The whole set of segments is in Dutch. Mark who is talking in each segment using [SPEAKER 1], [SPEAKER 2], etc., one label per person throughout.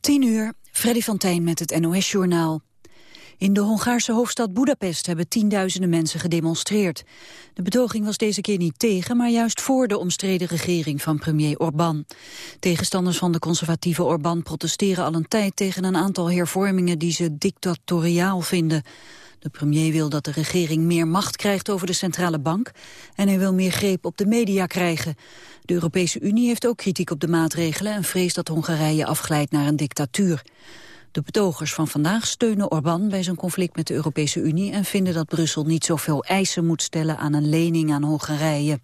[SPEAKER 1] 10 uur, Freddy van Tijn met het NOS-journaal. In de Hongaarse hoofdstad Budapest hebben tienduizenden mensen gedemonstreerd. De betoging was deze keer niet tegen, maar juist voor de omstreden regering van premier Orbán. Tegenstanders van de conservatieve Orbán protesteren al een tijd tegen een aantal hervormingen die ze dictatoriaal vinden. De premier wil dat de regering meer macht krijgt over de centrale bank en hij wil meer greep op de media krijgen. De Europese Unie heeft ook kritiek op de maatregelen en vreest dat Hongarije afglijdt naar een dictatuur. De betogers van vandaag steunen Orbán bij zijn conflict met de Europese Unie en vinden dat Brussel niet zoveel eisen moet stellen aan een lening aan Hongarije.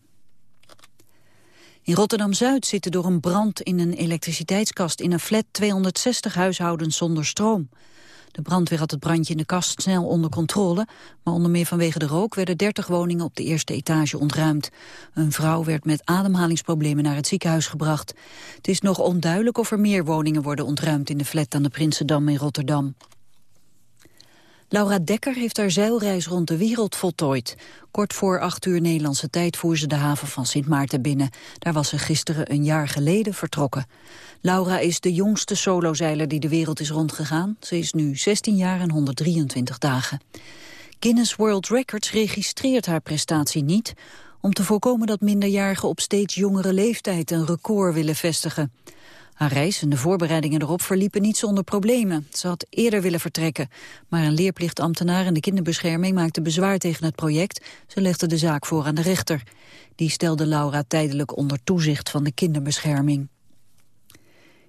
[SPEAKER 1] In Rotterdam-Zuid zitten door een brand in een elektriciteitskast in een flat 260 huishoudens zonder stroom. De brandweer had het brandje in de kast snel onder controle, maar onder meer vanwege de rook werden 30 woningen op de eerste etage ontruimd. Een vrouw werd met ademhalingsproblemen naar het ziekenhuis gebracht. Het is nog onduidelijk of er meer woningen worden ontruimd in de flat aan de Prinsendam in Rotterdam. Laura Dekker heeft haar zeilreis rond de wereld voltooid. Kort voor acht uur Nederlandse tijd voer ze de haven van Sint Maarten binnen. Daar was ze gisteren een jaar geleden vertrokken. Laura is de jongste solozeiler die de wereld is rondgegaan. Ze is nu 16 jaar en 123 dagen. Guinness World Records registreert haar prestatie niet... om te voorkomen dat minderjarigen op steeds jongere leeftijd een record willen vestigen. Haar reis en de voorbereidingen erop verliepen niet zonder problemen. Ze had eerder willen vertrekken, maar een leerplichtambtenaar en de kinderbescherming maakten bezwaar tegen het project. Ze legde de zaak voor aan de rechter. Die stelde Laura tijdelijk onder toezicht van de kinderbescherming.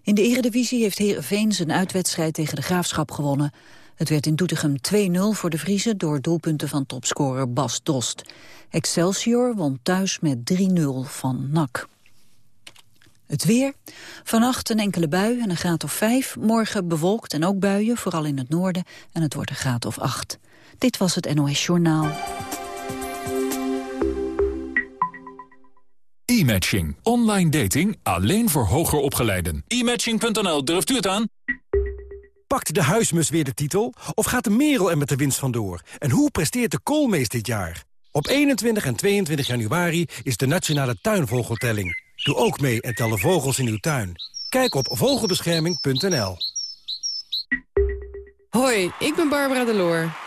[SPEAKER 1] In de eredivisie heeft Heerenveen zijn uitwedstrijd tegen de Graafschap gewonnen. Het werd in Doetinchem 2-0 voor de Vriezen door doelpunten van topscorer Bas Dost. Excelsior won thuis met 3-0 van NAC. Het weer. Vannacht een enkele bui en een graad of 5. Morgen bewolkt en ook buien, vooral in het noorden. En het wordt een graad of 8. Dit was het NOS Journaal.
[SPEAKER 2] E-matching. Online dating alleen voor hoger opgeleiden.
[SPEAKER 3] E-matching.nl, durft u het aan?
[SPEAKER 4] Pakt de huismus weer de titel? Of gaat de merel er met de winst vandoor? En hoe presteert de koolmees dit jaar? Op 21 en 22 januari is de Nationale Tuinvogeltelling. Doe ook mee en tel de vogels in uw tuin. Kijk op vogelbescherming.nl.
[SPEAKER 5] Hoi, ik ben Barbara Deloor.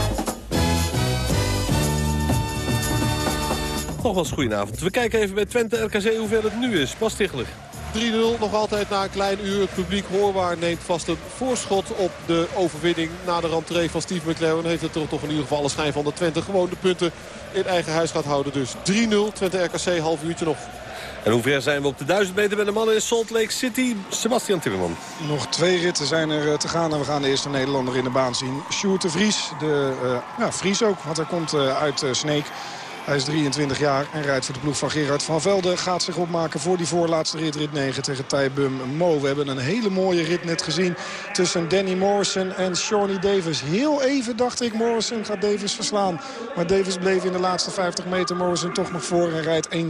[SPEAKER 6] Nogmaals goedenavond. We kijken even bij Twente RKC hoeveel het nu is. Pas 3-0 nog altijd na een klein uur. Het publiek hoorbaar neemt vast een voorschot op de overwinning. Na de rentree van Steve McLaren heeft het er toch in ieder geval alle schijn van de Twente gewoon de punten in eigen huis gaat houden. Dus 3-0 Twente RKC, half uurtje nog. En hoe ver zijn we op de 1000 meter met de mannen in Salt Lake City? Sebastian Timmerman.
[SPEAKER 7] Nog twee ritten zijn er eh, te gaan en we gaan de eerste Nederlander in de baan zien. Sjoerd de Vries, de uh, ja, Vries ook, want hij komt uh, uit uh, Sneek. Hij is 23 jaar en rijdt voor de ploeg van Gerard van Velde. Gaat zich opmaken voor die voorlaatste rit, rit 9 tegen Tijbum Mo. We hebben een hele mooie rit net gezien tussen Danny Morrison en Shawnee Davis. Heel even dacht ik, Morrison gaat Davis verslaan. Maar Davis bleef in de laatste 50 meter Morrison toch nog voor en rijdt 1.07.20.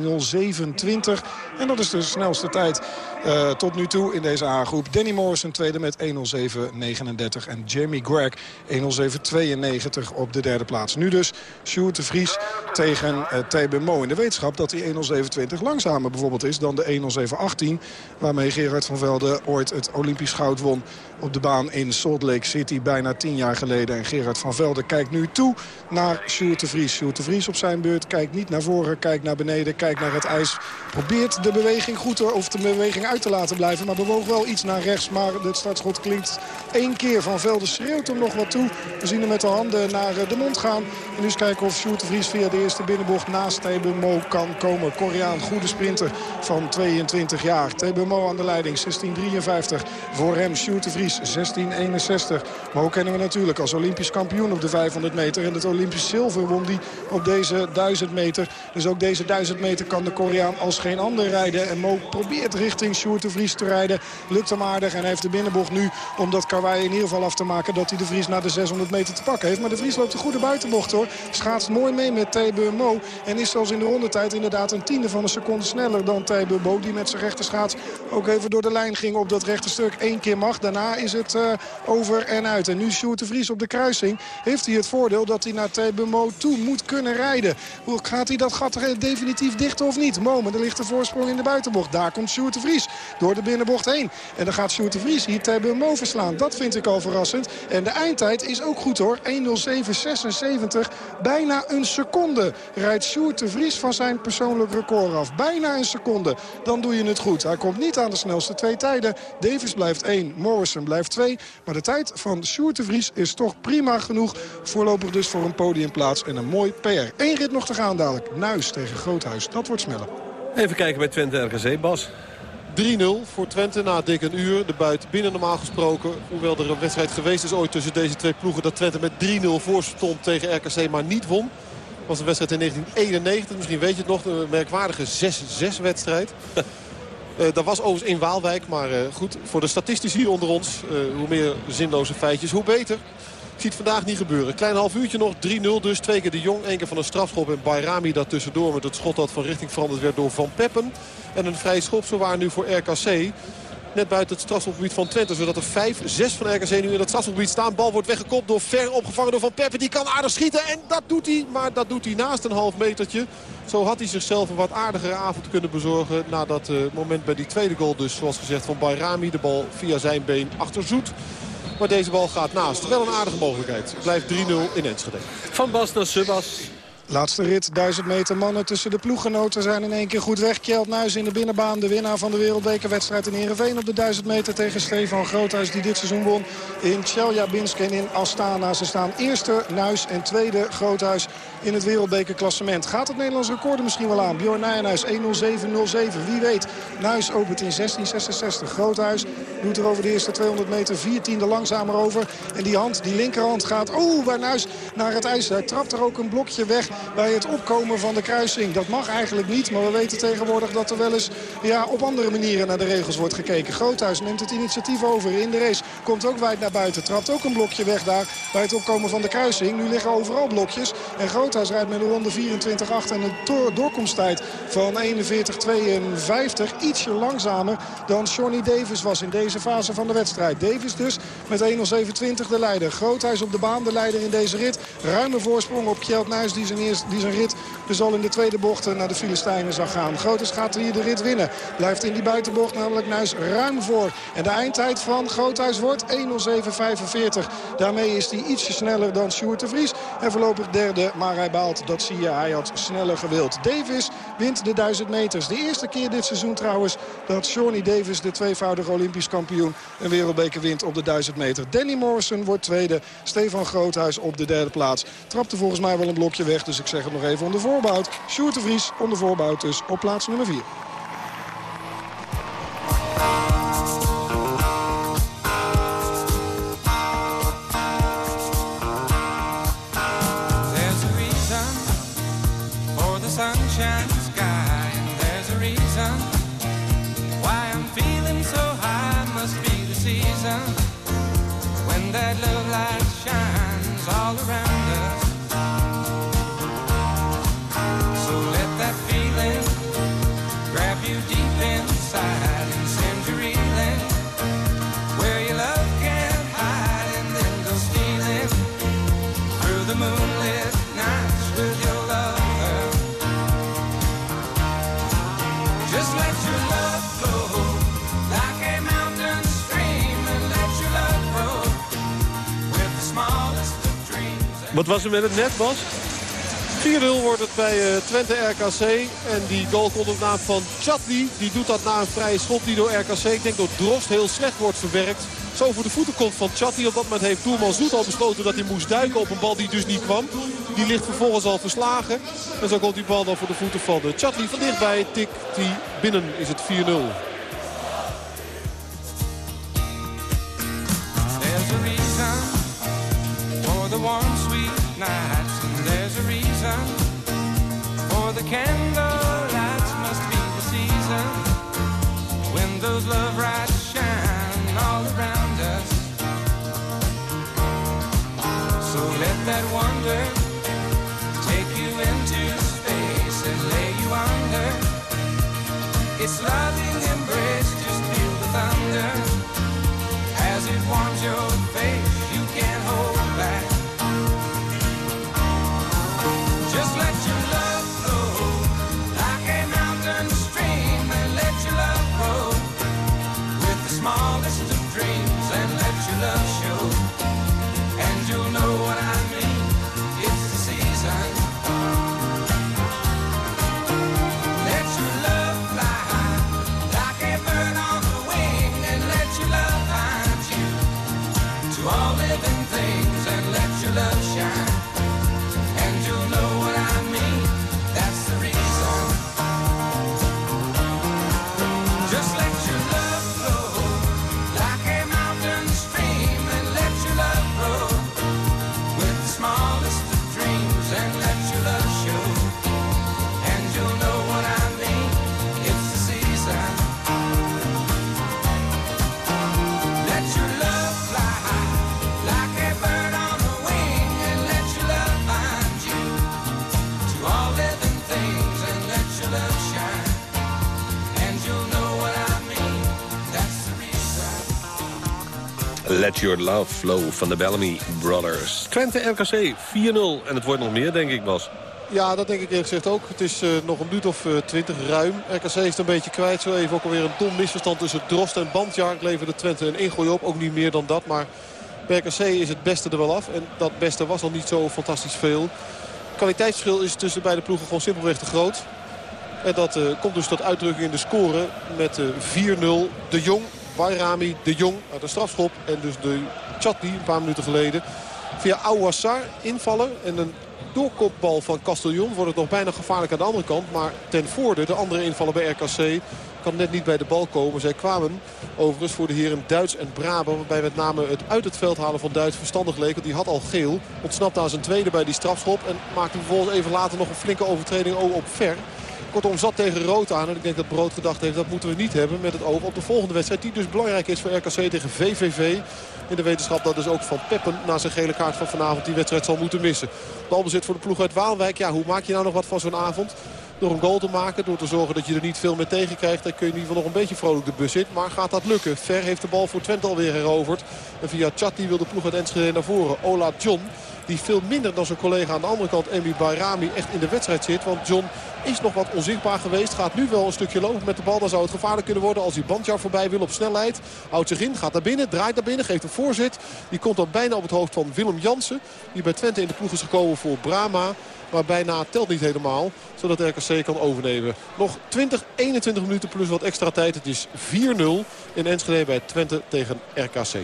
[SPEAKER 7] En dat is de snelste tijd uh, tot nu toe in deze A-groep. Danny Morrison tweede met 1.07.39 en Jamie Greg 1.07.92 op de derde plaats. Nu dus Sjoerd de Vries tegen tegen uh, Mo. In de wetenschap dat die 1.07.20 langzamer bijvoorbeeld is dan de 1.07.18... waarmee Gerard van Velde ooit het Olympisch goud won op de baan in Salt Lake City bijna tien jaar geleden. En Gerard van Velde kijkt nu toe naar Sjoerd Vries. Sjoerd Vries op zijn beurt kijkt niet naar voren, kijkt naar beneden, kijkt naar het ijs. Probeert de beweging goed of de beweging uit te laten blijven, maar bewoog wel iets naar rechts. Maar het startschot klinkt één keer. Van Velde schreeuwt hem nog wat toe. We zien hem met de handen naar de mond gaan. En nu eens kijken of Sjoerd de Vries via de eerste binnenbocht naast Tebe Mo kan komen. Koreaan, goede sprinter van 22 jaar. Tebe Mo aan de leiding, 16.53. Voor hem Sjoerd de Vries, 16.61. Mo kennen we natuurlijk als Olympisch kampioen op de 500 meter. En het Olympisch zilver won die op deze 1000 meter. Dus ook deze 1000 meter kan de Koreaan als geen ander rijden. En Mo probeert richting Sjoerd de Vries te rijden. Lukt hem aardig en heeft de binnenbocht nu om dat karwei in ieder geval af te maken... dat hij de Vries naar de 600 meter te pakken heeft. Maar de Vries loopt een goede buitenbocht hoor. Schaatst mooi mee met Tebe Mo. En is zelfs in de rondetijd inderdaad een tiende van een seconde sneller dan Tebe Mo. Die met zijn rechterschaats ook even door de lijn ging op dat rechterstuk. Eén keer mag, daarna is het uh, over en uit. En nu Sjoerd de Vries op de kruising heeft hij het voordeel dat hij naar Tebe Mo toe moet kunnen rijden. Hoe gaat hij dat gat definitief dichten of niet? Mo, maar er ligt een voorsprong in de buitenbocht. Daar komt Sjoerd de Vries door de binnenbocht heen. En dan gaat Sjoerd de Vries hier Tebe Mo verslaan. Dat vind ik al verrassend. En de eindtijd is ook goed hoor. 1.07.76. Bijna een seconde rijdt Sjoerd de Vries van zijn persoonlijk record af. Bijna een seconde. Dan doe je het goed. Hij komt niet aan de snelste twee tijden. Davis blijft 1, Morrison blijft 2. Maar de tijd van Sjoerd de Vries is toch prima genoeg. Voorlopig dus voor een podiumplaats en een mooi PR. Eén rit nog te gaan dadelijk. Nuis tegen Groothuis. Dat wordt smellen.
[SPEAKER 6] Even kijken bij Twente RKC, Bas. 3-0 voor Twente na dik een uur. De buit binnen normaal gesproken. Hoewel er een wedstrijd geweest is ooit tussen deze twee ploegen... dat Twente met 3-0 voor stond tegen RKC, maar niet won. Dat was een wedstrijd in 1991. Misschien weet je het nog. Een merkwaardige 6-6 wedstrijd. Uh, dat was overigens in Waalwijk. Maar uh, goed, voor de statistici onder ons. Uh, hoe meer zinloze feitjes, hoe beter. Ik zie het vandaag niet gebeuren. Klein half uurtje nog. 3-0 dus. Twee keer de Jong. één keer van een strafschop. En Bayrami dat tussendoor met het schot dat van richting veranderd werd door Van Peppen. En een vrije schop zo waar nu voor RKC. Net buiten het strafschopgebied van Twente. Zodat er 5, 6 van RKC nu in het strafschopgebied staan. Bal wordt weggekopt door ver opgevangen door Van Peppen. Die kan aardig schieten. En dat doet hij. Maar dat doet hij naast een half metertje. Zo had hij zichzelf een wat aardigere avond kunnen bezorgen. Na dat uh, moment bij die tweede goal dus. Zoals gezegd van Bayrami. De bal via zijn been achter Zoet. Maar deze bal gaat naast. Wel een aardige mogelijkheid. Blijft 3-0 in Enschede.
[SPEAKER 3] Van Bas naar Subas.
[SPEAKER 7] Laatste rit, 1000 meter mannen tussen de ploeggenoten zijn in één keer goed weg. Kjeld Nuis in de binnenbaan, de winnaar van de wereldbekerwedstrijd in Heerenveen op de 1000 meter tegen Stefan Groothuis die dit seizoen won in Chelyabinsk en in Astana. Ze staan eerste Nuis en tweede Groothuis in het wereldbekerklassement. Gaat het Nederlands record misschien wel aan? Bjorn Nijenhuis 1.07.07. Wie weet. Nuis opent in 16.66. Groothuis doet er over de eerste 200 meter 14e langzamer over. En die hand, die linkerhand gaat, oh, waar Nuis naar het ijs. Hij trapt er ook een blokje weg bij het opkomen van de kruising. Dat mag eigenlijk niet, maar we weten tegenwoordig dat er wel eens ja, op andere manieren naar de regels wordt gekeken. Groothuis neemt het initiatief over in de race. Komt ook wijd naar buiten, trapt ook een blokje weg daar bij het opkomen van de kruising. Nu liggen overal blokjes. En Groothuis rijdt met een ronde 24-8 en een door doorkomsttijd van 41-52. Ietsje langzamer dan Johnny Davis was in deze fase van de wedstrijd. Davis dus met 1.27 de leider. Groothuis op de baan, de leider in deze rit. Ruime voorsprong op Kjeld Nuis die zijn eerste die zijn rit dus al in de tweede bocht naar de Filistijnen zag gaan. Groothuis gaat hier de rit winnen. Blijft in die buitenbocht namelijk Nuis ruim voor. En de eindtijd van Groothuis wordt 1.07.45. Daarmee is hij ietsje sneller dan Sjoerd de Vries. En voorlopig derde, maar baalt. Dat zie je, hij had sneller gewild. Davis wint de 1000 meters. De eerste keer dit seizoen trouwens dat Shawnee Davis, de tweevoudige Olympisch kampioen, een wereldbeker wint op de 1000 meter. Danny Morrison wordt tweede. Stefan Groothuis op de derde plaats. Trapte volgens mij wel een blokje weg, dus ik zeg het nog even onder voorbehoud. Sjoerd de Vries onder voorbehoud dus op plaats nummer 4.
[SPEAKER 6] Wat was er met het net, Bas? 4-0 wordt het bij uh, Twente RKC. En die goal komt op naam van Chatli. Die doet dat na een vrije schop die door RKC, ik denk door Drost, heel slecht wordt verwerkt.
[SPEAKER 8] zo voor de voeten komt van Chatti. Op dat moment heeft doelman Zoet al besloten dat hij moest duiken op een bal die dus niet kwam. Die ligt vervolgens al verslagen. En zo komt die bal dan voor de voeten van de Chatti. Van dichtbij tikt hij binnen is het 4-0.
[SPEAKER 9] Nights. And there's a reason for the candlelights. Must be the season when those love lights shine all around us. So let that wonder take you into space and lay you under. It's loving Let Your Love Flow
[SPEAKER 8] van de Bellamy Brothers. Twente RKC 4-0. En het wordt nog meer, denk ik, Bas.
[SPEAKER 6] Ja, dat denk ik eerlijk gezegd ook. Het is eh, nog een minuut of twintig ruim. RKC is het een beetje kwijt. Zo even ook alweer een dom misverstand tussen Drost en Bandjaar. Leverde Twente een ingooi op. Ook niet meer dan dat. Maar bij RKC is het beste er wel af. En dat beste was al niet zo fantastisch veel. Het kwaliteitsverschil is tussen beide ploegen gewoon simpelweg te groot. En dat eh, komt dus tot uitdrukking in de score met eh, 4-0. De Jong, Bayrami, De Jong uit de strafschop. En dus de Chatli een paar minuten geleden. Via Ouassar invallen en een doorkopbal van Castellon wordt het nog bijna gevaarlijk aan de andere kant. Maar ten voorde, de andere invallen bij RKC, kan net niet bij de bal komen. Zij kwamen overigens voor de heren Duits en Braber. Waarbij met name het uit het veld halen van Duits verstandig leek. Want die had al geel. Ontsnapte aan zijn tweede bij die strafschop. En maakte vervolgens even later nog een flinke overtreding op ver. Kortom zat tegen rood aan. En ik denk dat Brood gedacht heeft dat moeten we niet hebben. Met het oog op de volgende wedstrijd. Die dus belangrijk is voor RKC tegen VVV. In de wetenschap dat dus ook Van Peppen na zijn gele kaart van vanavond die wedstrijd zal moeten missen. Balbezit voor de ploeg uit Waalwijk. Ja, hoe maak je nou nog wat van zo'n avond? Door een goal te maken, door te zorgen dat je er niet veel meer tegen krijgt. Dan kun je in ieder geval nog een beetje vrolijk de bus in. Maar gaat dat lukken? Ver heeft de bal voor Twente alweer heroverd. En via Chatti wil de ploeg uit Enschede naar voren. Ola John die veel minder dan zijn collega aan de andere kant, Emi Bayrami, echt in de wedstrijd zit. Want John is nog wat onzichtbaar geweest. Gaat nu wel een stukje lopen met de bal. Dan zou het gevaarlijk kunnen worden als hij Bandjar voorbij wil op snelheid. Houdt zich in, gaat naar binnen, draait naar binnen, geeft een voorzet. Die komt dan bijna op het hoofd van Willem Jansen. Die bij Twente in de ploeg is gekomen voor Brama. Maar bijna telt niet helemaal. Zodat RKC kan overnemen. Nog 20, 21 minuten plus wat extra tijd. Het is 4-0 in Enschede bij Twente tegen RKC.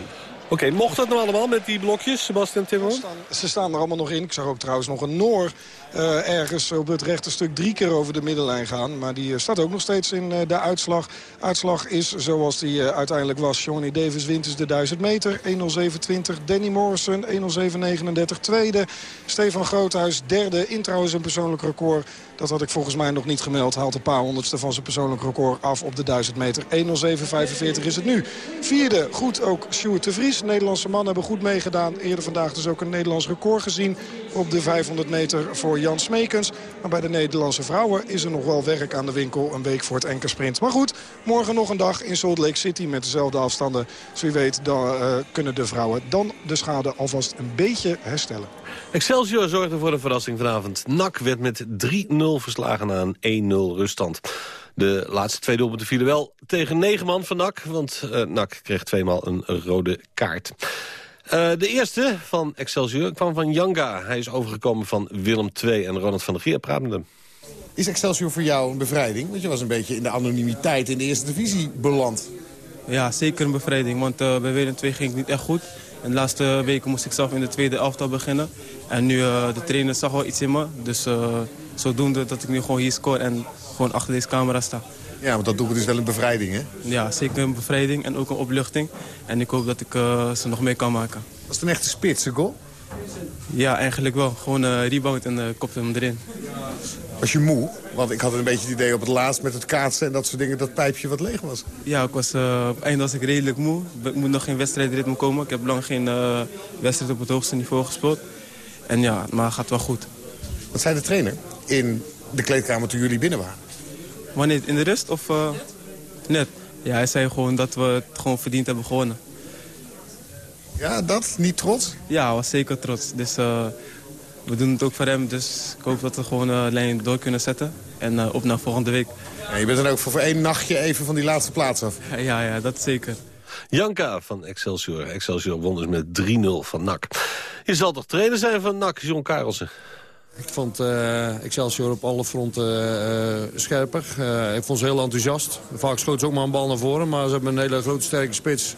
[SPEAKER 8] Oké, mocht dat nou allemaal met die blokjes, Sebastian Timmerman?
[SPEAKER 7] Ze staan, er allemaal nog in. Ik zag ook trouwens nog een Noor uh, ergens op het rechte stuk drie keer over de middenlijn gaan. Maar die uh, staat ook nog steeds in uh, de uitslag. Uitslag is zoals die uiteindelijk was. Johnny Davis wint dus de 1000 meter. 1.07.20. Danny Morrison 1.07.39. Tweede. Stefan Groothuis derde. In trouwens een persoonlijk record. Dat had ik volgens mij nog niet gemeld. Haalt een paar honderdste van zijn persoonlijk record af op de 1000 meter. 1.07.45 is het nu. Vierde. Goed ook Sjoerd de Vries. Nederlandse mannen hebben goed meegedaan. Eerder vandaag dus ook een Nederlands record gezien op de 500 meter voor Jan Smekens. Maar bij de Nederlandse vrouwen is er nog wel werk aan de winkel. Een week voor het enkersprint. Maar goed, morgen nog een dag in Salt Lake City met dezelfde afstanden. Dus wie weet dan, uh, kunnen de vrouwen dan de schade alvast een beetje herstellen.
[SPEAKER 8] Excelsior zorgde voor een verrassing vanavond. NAC werd met 3-0 verslagen een 1-0 ruststand. De laatste twee doelpunten vielen wel tegen negen man van NAC. Want uh, NAC kreeg tweemaal een rode kaart. Uh, de eerste van Excelsior kwam van Janga. Hij is overgekomen van Willem II en Ronald van der Geer praten met hem.
[SPEAKER 10] Is Excelsior voor jou een bevrijding? Want je was een beetje in de anonimiteit in de eerste divisie beland.
[SPEAKER 11] Ja, zeker een bevrijding. Want uh, bij Willem 2 ging het niet echt goed. En de laatste weken moest ik zelf in de tweede elftal beginnen. En nu uh, de trainer zag wel iets in me. Dus uh, zodoende dat ik nu gewoon hier score en gewoon achter deze camera sta.
[SPEAKER 10] Ja, want dat doelpunt is wel een bevrijding, hè?
[SPEAKER 11] Ja, zeker een bevrijding en ook een opluchting. En ik hoop dat ik uh, ze nog mee kan maken.
[SPEAKER 10] Was het een echte spitse goal?
[SPEAKER 11] Ja, eigenlijk wel. Gewoon uh, rebound en uh, kopte hem erin.
[SPEAKER 10] Was je moe? Want ik had een beetje het idee op het laatst met het kaatsen en dat soort dingen... dat pijpje wat leeg was.
[SPEAKER 11] Ja, ik was, uh, op het einde was ik redelijk moe. Ik moet nog geen wedstrijdritme komen. Ik heb lang geen uh, wedstrijd op het hoogste niveau gespeeld. En ja, maar het gaat wel goed.
[SPEAKER 10] Wat zei de trainer in de kleedkamer toen jullie binnen waren?
[SPEAKER 11] Wanneer? In de rust of uh, net? Ja, hij zei gewoon dat we het gewoon verdiend hebben gewonnen.
[SPEAKER 10] Ja, dat? Niet trots?
[SPEAKER 11] Ja, hij was zeker trots. Dus uh, we doen het ook voor hem. Dus ik hoop dat we gewoon uh, lijn door kunnen zetten. En uh, op naar volgende week.
[SPEAKER 10] Ja, je bent dan ook voor één nachtje even van die laatste plaats af?
[SPEAKER 11] Ja, ja, dat zeker.
[SPEAKER 8] Janka van Excelsior. Excelsior won dus met 3-0 van NAC. Je zal toch trainer zijn van NAC, John Karelsen?
[SPEAKER 12] Ik vond uh, Excelsior op alle fronten uh, scherper. Uh, ik vond ze heel enthousiast. Vaak schoot ze ook maar een bal naar voren. Maar ze hebben een hele grote sterke spits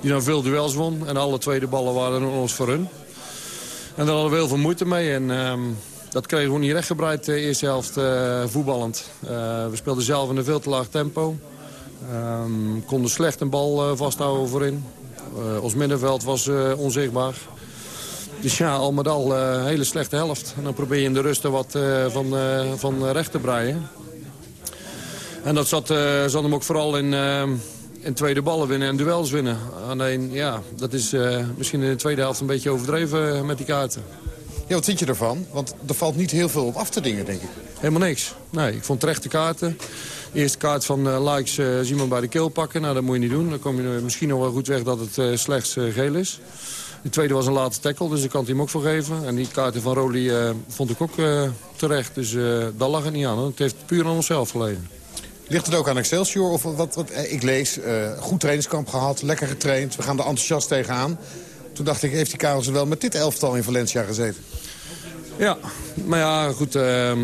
[SPEAKER 12] die dan veel duels won. En alle tweede ballen waren ons voor hun. En daar hadden we heel veel moeite mee. En um, dat kregen we niet rechtgebreid de eerste helft voetballend. we speelden zelf in een veel te laag tempo. Um, konden slecht een bal vasthouden voorin. ons middenveld was onzichtbaar. Dus ja, al met al een uh, hele slechte helft. En dan probeer je in de rust er wat uh, van, uh, van recht te breien. En dat zat, zat hem ook vooral in, in tweede ballen winnen en duels winnen. Alleen, ja, dat is misschien in de tweede helft een beetje overdreven met die kaarten.
[SPEAKER 10] Ja, wat vind je ervan? Want er valt niet heel veel op af te dingen, denk ik.
[SPEAKER 12] Helemaal niks. Nee, ik vond terechte kaarten. De eerste kaart van Likes uh, iemand bij de keel pakken. Nou, dat moet je niet doen. Dan kom je misschien nog wel goed weg dat het slechts geel is. De tweede was een late tackle, dus ik kan het hem ook voor geven. En die kaarten van Roli uh, vond ik ook uh, terecht. Dus uh, daar lag het niet aan. Hoor. Het heeft puur aan onszelf gelegen.
[SPEAKER 10] Ligt het ook aan Excelsior? Of wat, wat ik lees, goed trainingskamp gehad, lekker getraind. We gaan er enthousiast tegenaan. Toen dacht ik, heeft die Karels wel met dit elftal in Valencia gezeten?
[SPEAKER 12] Ja, maar ja, goed... ehm,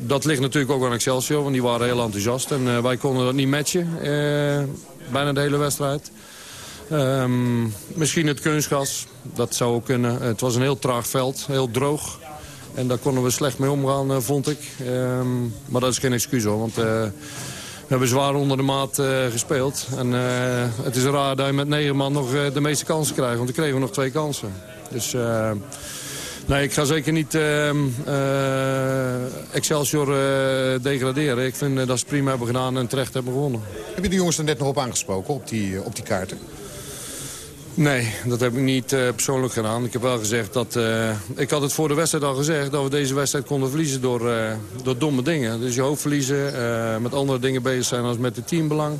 [SPEAKER 12] dat ligt natuurlijk ook aan Excelsior, want die waren heel enthousiast. En wij konden dat niet matchen, bijna de hele wedstrijd. Um, misschien het kunstgas, dat zou kunnen. Het was een heel traag veld, heel droog. En daar konden we slecht mee omgaan, uh, vond ik. Um, maar dat is geen excuus hoor, want uh, we hebben zwaar onder de maat uh, gespeeld. En het is raar dat je met negen man nog de meeste kansen krijgt, want we kregen nog twee kansen. Dus... Nee, ik ga zeker niet uh, Excelsior degraderen. Ik vind dat ze prima hebben gedaan en terecht hebben gewonnen.
[SPEAKER 10] Heb je de jongens er net nog op aangesproken, op die, op die kaarten?
[SPEAKER 12] Nee, dat heb ik niet uh, persoonlijk gedaan. Ik heb wel gezegd dat... Uh, ik had het voor de wedstrijd al gezegd... dat we deze wedstrijd konden verliezen door, uh, door domme dingen. Dus je hoofd verliezen, met andere dingen bezig zijn als met het teambelang.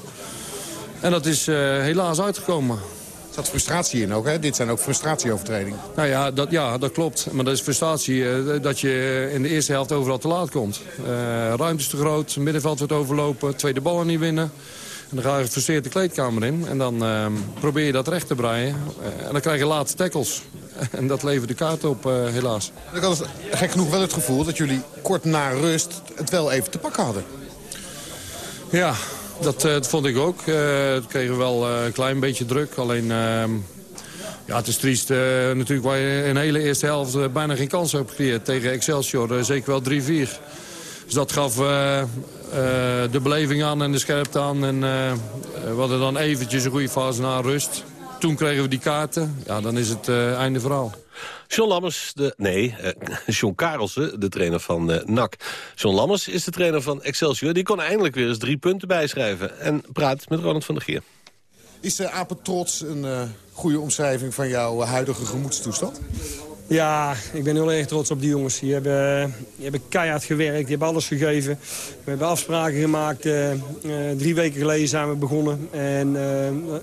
[SPEAKER 12] En dat is helaas uitgekomen.
[SPEAKER 10] Er zat frustratie in ook, hè? Dit zijn ook frustratieovertredingen.
[SPEAKER 12] Nou ja, dat, ja, dat klopt. Maar dat is frustratie dat je in de eerste helft overal te laat komt. ruimte is te groot, middenveld wordt overlopen, tweede ballen niet winnen. En dan ga je gefrustreerd de kleedkamer in. En dan uh, probeer je dat recht te breien. Uh, en dan krijg je late tackles. en dat levert de kaart op, uh, helaas.
[SPEAKER 10] Ik had gek genoeg wel het gevoel dat jullie kort na rust het wel even te pakken hadden.
[SPEAKER 12] Ja, dat, dat vond ik ook. we kregen wel een klein beetje druk. Alleen, ehm, ja, het is triest natuurlijk waar je in de hele eerste helft bijna geen kans hebt gecreëerd. Tegen Excelsior zeker wel 3-4. Dus dat gaf uh, de beleving aan en de scherpte aan. En uh, we hadden dan eventjes een goede fase na rust. Toen kregen we die kaarten. Ja, dan is het einde verhaal.
[SPEAKER 8] John Lammers, de, nee, John Karelsen, de trainer van NAC. John Lammers is de trainer van Excelsior. Die kon eindelijk weer eens drie punten bijschrijven. En praat met Ronald van der Geer.
[SPEAKER 10] Is Apen trots een goede omschrijving van jouw huidige gemoedstoestand?
[SPEAKER 13] Ja, ik ben heel erg trots op die jongens. Die hebben, die hebben keihard gewerkt, die hebben alles gegeven. We hebben afspraken gemaakt. Uh, uh, drie weken geleden zijn we begonnen. En uh,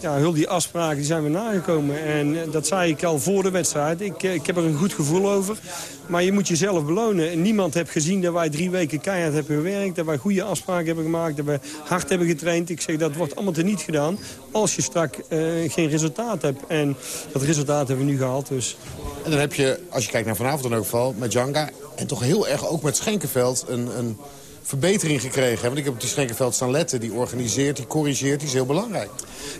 [SPEAKER 13] ja, heel die afspraken die zijn we nagekomen. En dat zei ik al voor de wedstrijd. Ik, ik heb er een goed gevoel over. Maar je moet jezelf belonen. Niemand heeft gezien dat wij drie weken keihard hebben gewerkt. Dat wij goede afspraken hebben gemaakt. Dat we hard hebben getraind. Ik zeg, dat wordt allemaal teniet gedaan. Als je strak geen resultaat hebt. En dat resultaat hebben we nu gehaald. Dus.
[SPEAKER 10] En dan heb je, als je kijkt naar vanavond in elk geval, met Janga... en toch heel erg ook met Schenkenveld... een, een verbetering gekregen. Want ik heb op die Schenkenveld staan letten. Die organiseert, die corrigeert, die is heel belangrijk.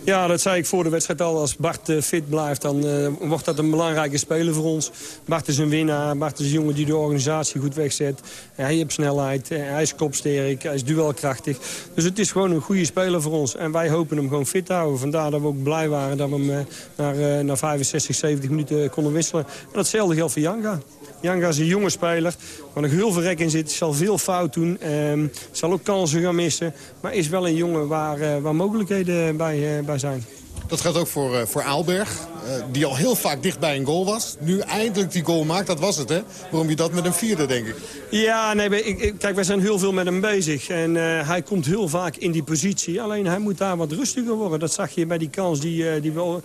[SPEAKER 13] Ja, dat zei ik voor de wedstrijd al. Als Bart eh, fit blijft, dan uh, wordt dat een belangrijke speler voor ons. Bart is een winnaar. Bart is een jongen die de organisatie goed wegzet. Hij heeft snelheid, hij is kopsterk, hij is duelkrachtig. Dus het is gewoon een goede speler voor ons. En wij hopen hem gewoon fit te houden. Vandaar dat we ook blij waren dat we hem naar, naar 65, 70 minuten konden wisselen. En datzelfde geldt voor Janga. Janga is een jonge speler, waar nog heel veel rek in zit. Zal veel fout doen, um, zal ook kansen gaan missen. Maar is wel een jongen waar, uh, waar mogelijkheden bij, uh, bij zijn.
[SPEAKER 10] Dat gaat ook voor, uh, voor Aalberg, uh, die al heel vaak dicht bij een goal was. Nu eindelijk die goal maakt, dat was het hè? Waarom je dat met een vierde, denk ik?
[SPEAKER 13] Ja, nee, ik, kijk, wij zijn heel veel met hem bezig. En uh, hij komt heel vaak in die positie. Alleen hij moet daar wat rustiger worden. Dat zag je bij die kans die, die we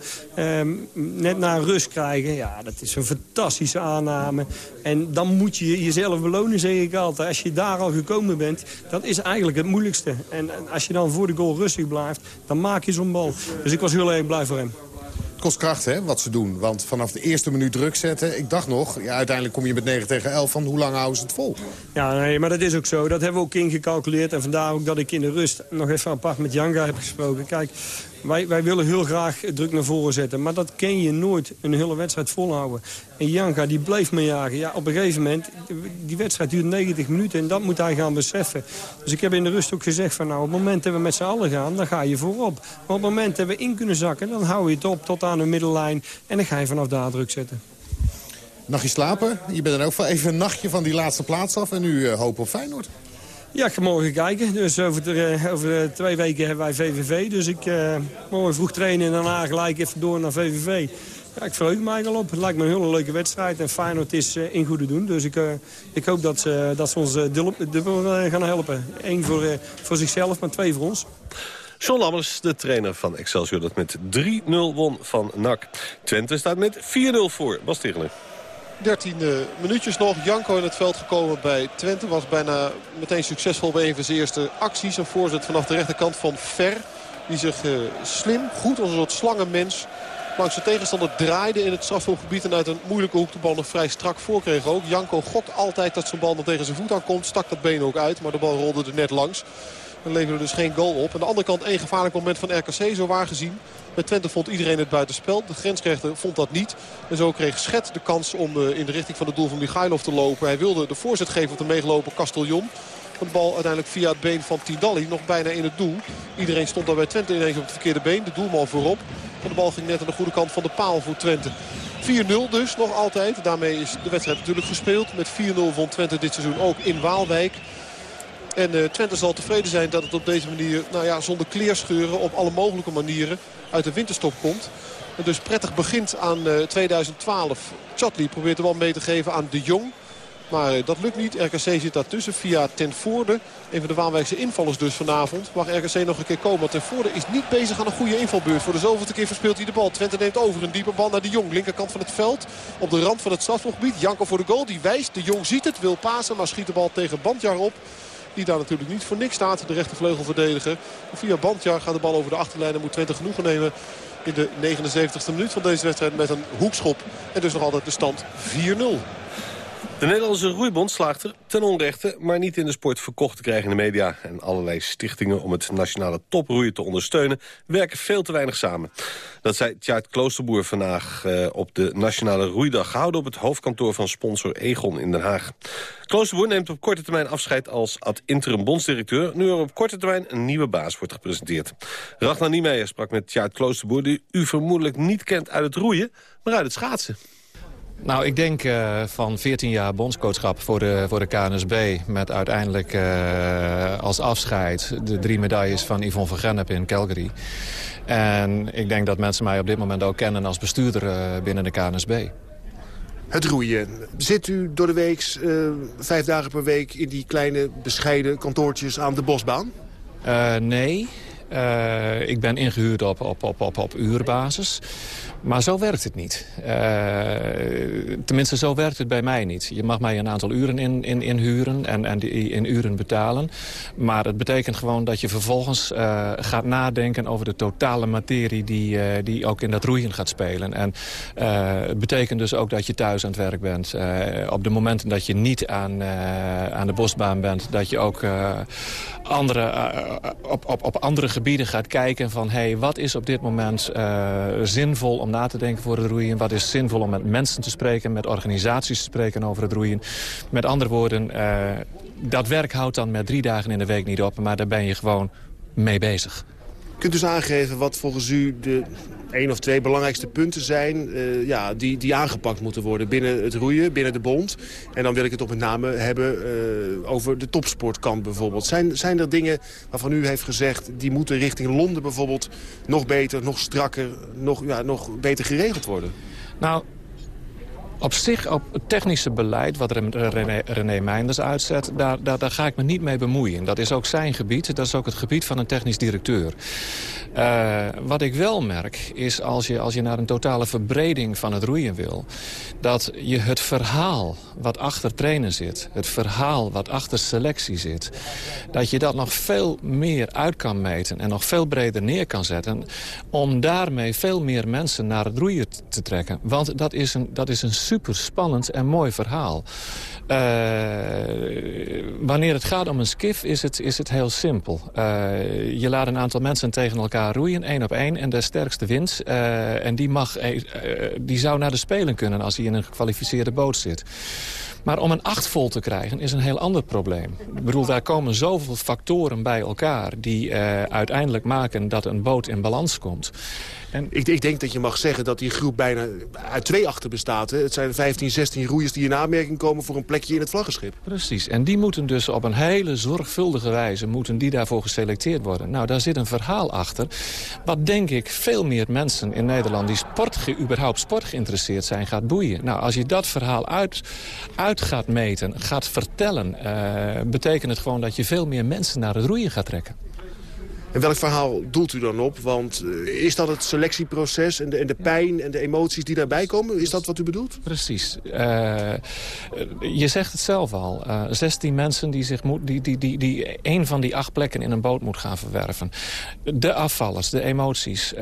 [SPEAKER 13] net na rust krijgen. Ja, dat is een fantastische aanname. En dan moet je jezelf belonen, zeg ik altijd. Als je daar al gekomen bent, dat is eigenlijk het moeilijkste. En als je dan voor de goal rustig blijft, dan maak je zo'n bal. Dus ik was heel erg blij voor hem.
[SPEAKER 10] Kost kracht, hè, wat ze doen. Want vanaf de eerste minuut druk zetten... ik dacht nog, ja, uiteindelijk kom je met 9 tegen 11 van... hoe lang houden ze het vol?
[SPEAKER 13] Ja, nee, maar dat is ook zo. Dat hebben we ook ingecalculeerd. En vandaar ook dat ik in de rust nog even apart met Janga heb gesproken. Kijk, wij, wij willen heel graag druk naar voren zetten. Maar dat kan je nooit een hele wedstrijd volhouden. En Janka die bleef me jagen. Ja, op een gegeven moment, die wedstrijd duurt 90 minuten. En dat moet hij gaan beseffen. Dus ik heb in de rust ook gezegd van nou, op het moment dat we met z'n allen gaan, dan ga je voorop. Maar op het moment dat we in kunnen zakken, dan hou je het op tot aan de middellijn. En dan ga je vanaf daar druk zetten.
[SPEAKER 10] Nachtje slapen? Je bent dan ook wel even een nachtje van die laatste plaats af. En nu uh, hoop op Feyenoord.
[SPEAKER 13] Ja, ik ga morgen kijken. Dus over, de, over twee weken hebben wij VVV. Dus ik uh, morgen vroeg trainen en daarna gelijk even door naar VVV. Ja, ik verheug me eigenlijk al op. Het lijkt me een hele leuke wedstrijd. En Feyenoord is uh, in goede doen. Dus ik, uh, ik hoop dat ze, dat ze ons dubbel gaan helpen. Eén voor, voor zichzelf, maar twee voor ons.
[SPEAKER 8] John Lammers, de trainer van Excelsior, dat met 3-0 won van NAC. Twente staat met 4-0 voor. Bas Tichelen.
[SPEAKER 6] 13 uh, minuutjes nog. Janko in het veld gekomen bij Twente. Was bijna meteen succesvol bij een van zijn eerste acties. Een voorzet vanaf de rechterkant van Ver. Die zich uh, slim, goed als een soort slangenmens langs de tegenstander draaide in het strafschopgebied. En uit een moeilijke hoek de bal nog vrij strak voor kreeg ook. Janko gokt altijd dat zijn bal nog tegen zijn voet aankomt. Stak dat been ook uit, maar de bal rolde er net langs. En leverde dus geen goal op. Aan de andere kant één gevaarlijk moment van RKC, zo waar gezien. Met Twente vond iedereen het buitenspel. De grensrechter vond dat niet. En zo kreeg Schet de kans om uh, in de richting van het doel van Michailov te lopen. Hij wilde de voorzet geven op de meegelopen Castellon. De bal uiteindelijk via het been van Tidalli nog bijna in het doel. Iedereen stond daar bij Twente ineens op het verkeerde been. De doelman voorop. En de bal ging net aan de goede kant van de paal voor Twente. 4-0 dus nog altijd. Daarmee is de wedstrijd natuurlijk gespeeld. Met 4-0 vond Twente dit seizoen ook in Waalwijk. En uh, Twente zal tevreden zijn dat het op deze manier, nou ja, zonder kleerscheuren, op alle mogelijke manieren uit de winterstop komt. En dus prettig begint aan uh, 2012. Chatli probeert de bal mee te geven aan De Jong. Maar uh, dat lukt niet. RKC zit daartussen via Ten Voorde. Een van de Waalwijkse invallers dus vanavond. Mag RKC nog een keer komen. Ten Voorde is niet bezig aan een goede invalbeurt. Voor de zoveelste keer verspeelt hij de bal. Twente neemt over. Een diepe bal naar De Jong. Linkerkant van het veld. Op de rand van het strafgebied. Janko voor de goal. Die wijst. De Jong ziet het. Wil pasen. Maar schiet de bal tegen Bandjar op. Die daar natuurlijk niet voor niks staat. De rechtervleugelverdediger. Via Bandjar gaat de bal over de achterlijn. En moet Twente genoegen nemen in de 79e minuut van deze wedstrijd met een hoekschop. En dus nog altijd de stand 4-0.
[SPEAKER 8] De Nederlandse roeibond slaagt er ten onrechte, maar niet in de sport verkocht te krijgen in de media. En allerlei stichtingen om het nationale toproeien te ondersteunen werken veel te weinig samen. Dat zei Tjaart Kloosterboer vandaag uh, op de Nationale Roeidag, gehouden op het hoofdkantoor van sponsor Egon in Den Haag. Kloosterboer neemt op korte termijn afscheid als ad interim bondsdirecteur, nu er op korte termijn een nieuwe baas wordt gepresenteerd. Ragnar Niemeyer sprak met Tjaart Kloosterboer, die u vermoedelijk niet kent uit het roeien, maar uit het schaatsen.
[SPEAKER 14] Nou, ik denk uh, van 14 jaar bondscoachschap voor de, voor de KNSB... met uiteindelijk uh, als afscheid de drie medailles van Yvonne van Gennep in Calgary. En ik denk dat mensen mij op dit moment ook kennen als bestuurder uh, binnen de KNSB.
[SPEAKER 15] Het roeien. Zit u door de week vijf dagen per week in die kleine bescheiden kantoortjes aan de bosbaan?
[SPEAKER 14] nee, uh, ik ben ingehuurd op, op, op, op, op uurbasis. Maar zo werkt het niet. Uh, tenminste, zo werkt het bij mij niet. Je mag mij een aantal uren in, in, inhuren en, en die in uren betalen. Maar het betekent gewoon dat je vervolgens uh, gaat nadenken over de totale materie... die, uh, die ook in dat roeien gaat spelen. En het betekent dus ook dat je thuis aan het werk bent. op de momenten dat je niet aan, aan de bosbaan bent... dat je ook andere, op, op, op andere gebieden gaat kijken van... hey, wat is op dit moment zinvol om na te denken voor het roeien? Wat is zinvol om met mensen te spreken, met organisaties te spreken over het roeien? Met andere woorden, dat werk houdt dan met drie dagen in de week niet op... maar daar ben je gewoon mee bezig.
[SPEAKER 15] Kunt dus aangeven wat volgens u de één of twee belangrijkste punten zijn... Uh, ja, die, die aangepakt moeten worden binnen het roeien, binnen de bond. En dan wil ik het op met name hebben uh, over de topsportkant bijvoorbeeld. Zijn, zijn er dingen waarvan u heeft gezegd... die moeten richting Londen bijvoorbeeld nog beter, nog strakker... nog, ja, nog beter geregeld worden?
[SPEAKER 14] Nou, op zich, op het technische beleid, wat René, Meinders uitzet... Daar, daar, ga ik me niet mee bemoeien. Dat is ook zijn gebied. Dat is ook het gebied van een technisch directeur. Uh, wat ik wel merk, is als je, als je naar een totale verbreding van het roeien wil... dat je het verhaal wat achter trainen zit... het verhaal wat achter selectie zit... dat je dat nog veel meer uit kan meten en nog veel breder neer kan zetten... om daarmee veel meer mensen naar het roeien te trekken. Want dat is een, dat is een super spannend en mooi verhaal. Uh, wanneer het gaat om een skif is het, is het heel simpel. Uh, je laat een aantal mensen tegen elkaar roeien, één op één... en de sterkste wint. Uh, en die, mag, die zou naar de Spelen kunnen als hij in een gekwalificeerde boot zit. Maar om een acht vol te krijgen is een heel ander probleem. Ik bedoel, daar komen zoveel factoren bij elkaar... die uiteindelijk maken dat een boot in balans komt.
[SPEAKER 15] En ik, ik, denk dat je mag zeggen dat die groep bijna uit twee achter bestaat. Hè? Het zijn 15, 16 roeiers die in aanmerking komen voor een plekje in het vlaggenschip.
[SPEAKER 14] Precies. En die moeten dus op een hele zorgvuldige wijze moeten die daarvoor geselecteerd worden. Nou, daar zit een verhaal achter. Wat denk ik veel meer mensen in Nederland die sport, überhaupt sport geïnteresseerd zijn gaat boeien. Nou, als je dat verhaal uit, uit gaat meten, gaat vertellen... Uh, betekent het gewoon dat je veel meer mensen naar het roeien gaat trekken.
[SPEAKER 15] En welk verhaal doelt u dan op? Want uh, is dat het selectieproces en de, en de pijn en de emoties die daarbij komen? Is dat wat u bedoelt?
[SPEAKER 14] Precies. Uh, je zegt het zelf al. Uh, 16 mensen die, zich moet, die, die, die, die een van die acht plekken in een boot moet gaan verwerven. De afvallers, de emoties.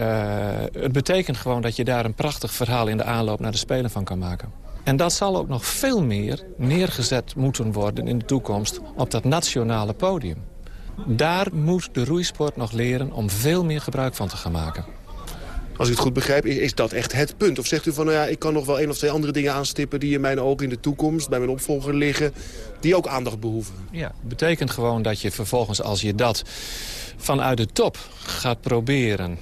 [SPEAKER 14] het betekent gewoon dat je daar een prachtig verhaal in de aanloop naar de Spelen van kan maken. En dat zal ook nog veel meer neergezet moeten worden in de toekomst op dat nationale podium. Daar moet de roeisport nog leren om veel meer gebruik van te gaan maken.
[SPEAKER 15] Als ik het goed begrijp, is dat echt het punt? Of zegt u van, nou ja, ik kan nog wel één of twee andere dingen aanstippen... die in mijn ogen in de toekomst, bij mijn opvolger liggen... die ook aandacht behoeven?
[SPEAKER 14] Ja, betekent gewoon dat je vervolgens, als je dat vanuit de top gaat proberen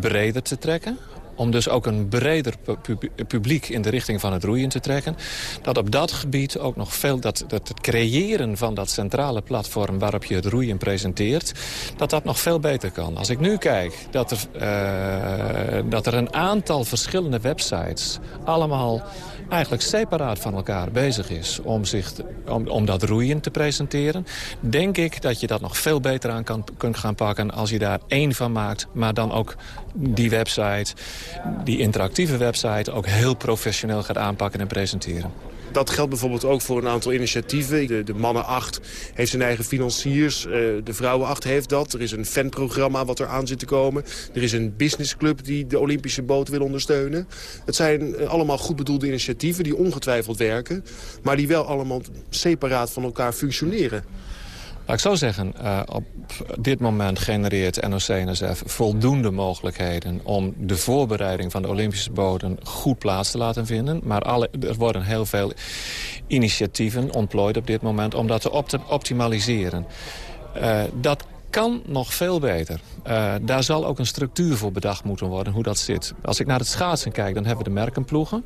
[SPEAKER 14] breder te trekken om dus ook een breder publiek in de richting van het roeien te trekken. Dat op dat gebied ook nog veel, dat, dat het creëren van dat centrale platform waarop je het roeien presenteert, dat dat nog veel beter kan. Als ik nu kijk dat er, uh, dat er een aantal verschillende websites allemaal eigenlijk separaat van elkaar bezig is om, zich om, om dat roeien te presenteren... denk ik dat je dat nog veel beter aan kan, kunt gaan pakken als je daar één van maakt... maar dan ook die website, die interactieve website... ook heel professioneel gaat aanpakken en presenteren.
[SPEAKER 15] Dat geldt bijvoorbeeld ook voor een aantal initiatieven. De, de Mannen 8 heeft zijn eigen financiers. Uh, de Vrouwen 8 heeft dat. Er is een fanprogramma wat er aan zit te komen. Er is een businessclub die de Olympische boot wil ondersteunen. Het zijn uh, allemaal goed bedoelde initiatieven die ongetwijfeld werken. Maar die wel allemaal separaat van elkaar functioneren.
[SPEAKER 14] Laat ik zo zeggen, uh, op dit moment genereert NOC-NSF voldoende mogelijkheden... om de voorbereiding van de Olympische boten goed plaats te laten vinden. Maar er worden heel veel initiatieven ontplooid op dit moment om dat te opt optimaliseren. Uh, dat kan nog veel beter. Uh, daar zal ook een structuur voor bedacht moeten worden, hoe dat zit. Als ik naar het schaatsen kijk, dan hebben we de merkenploegen.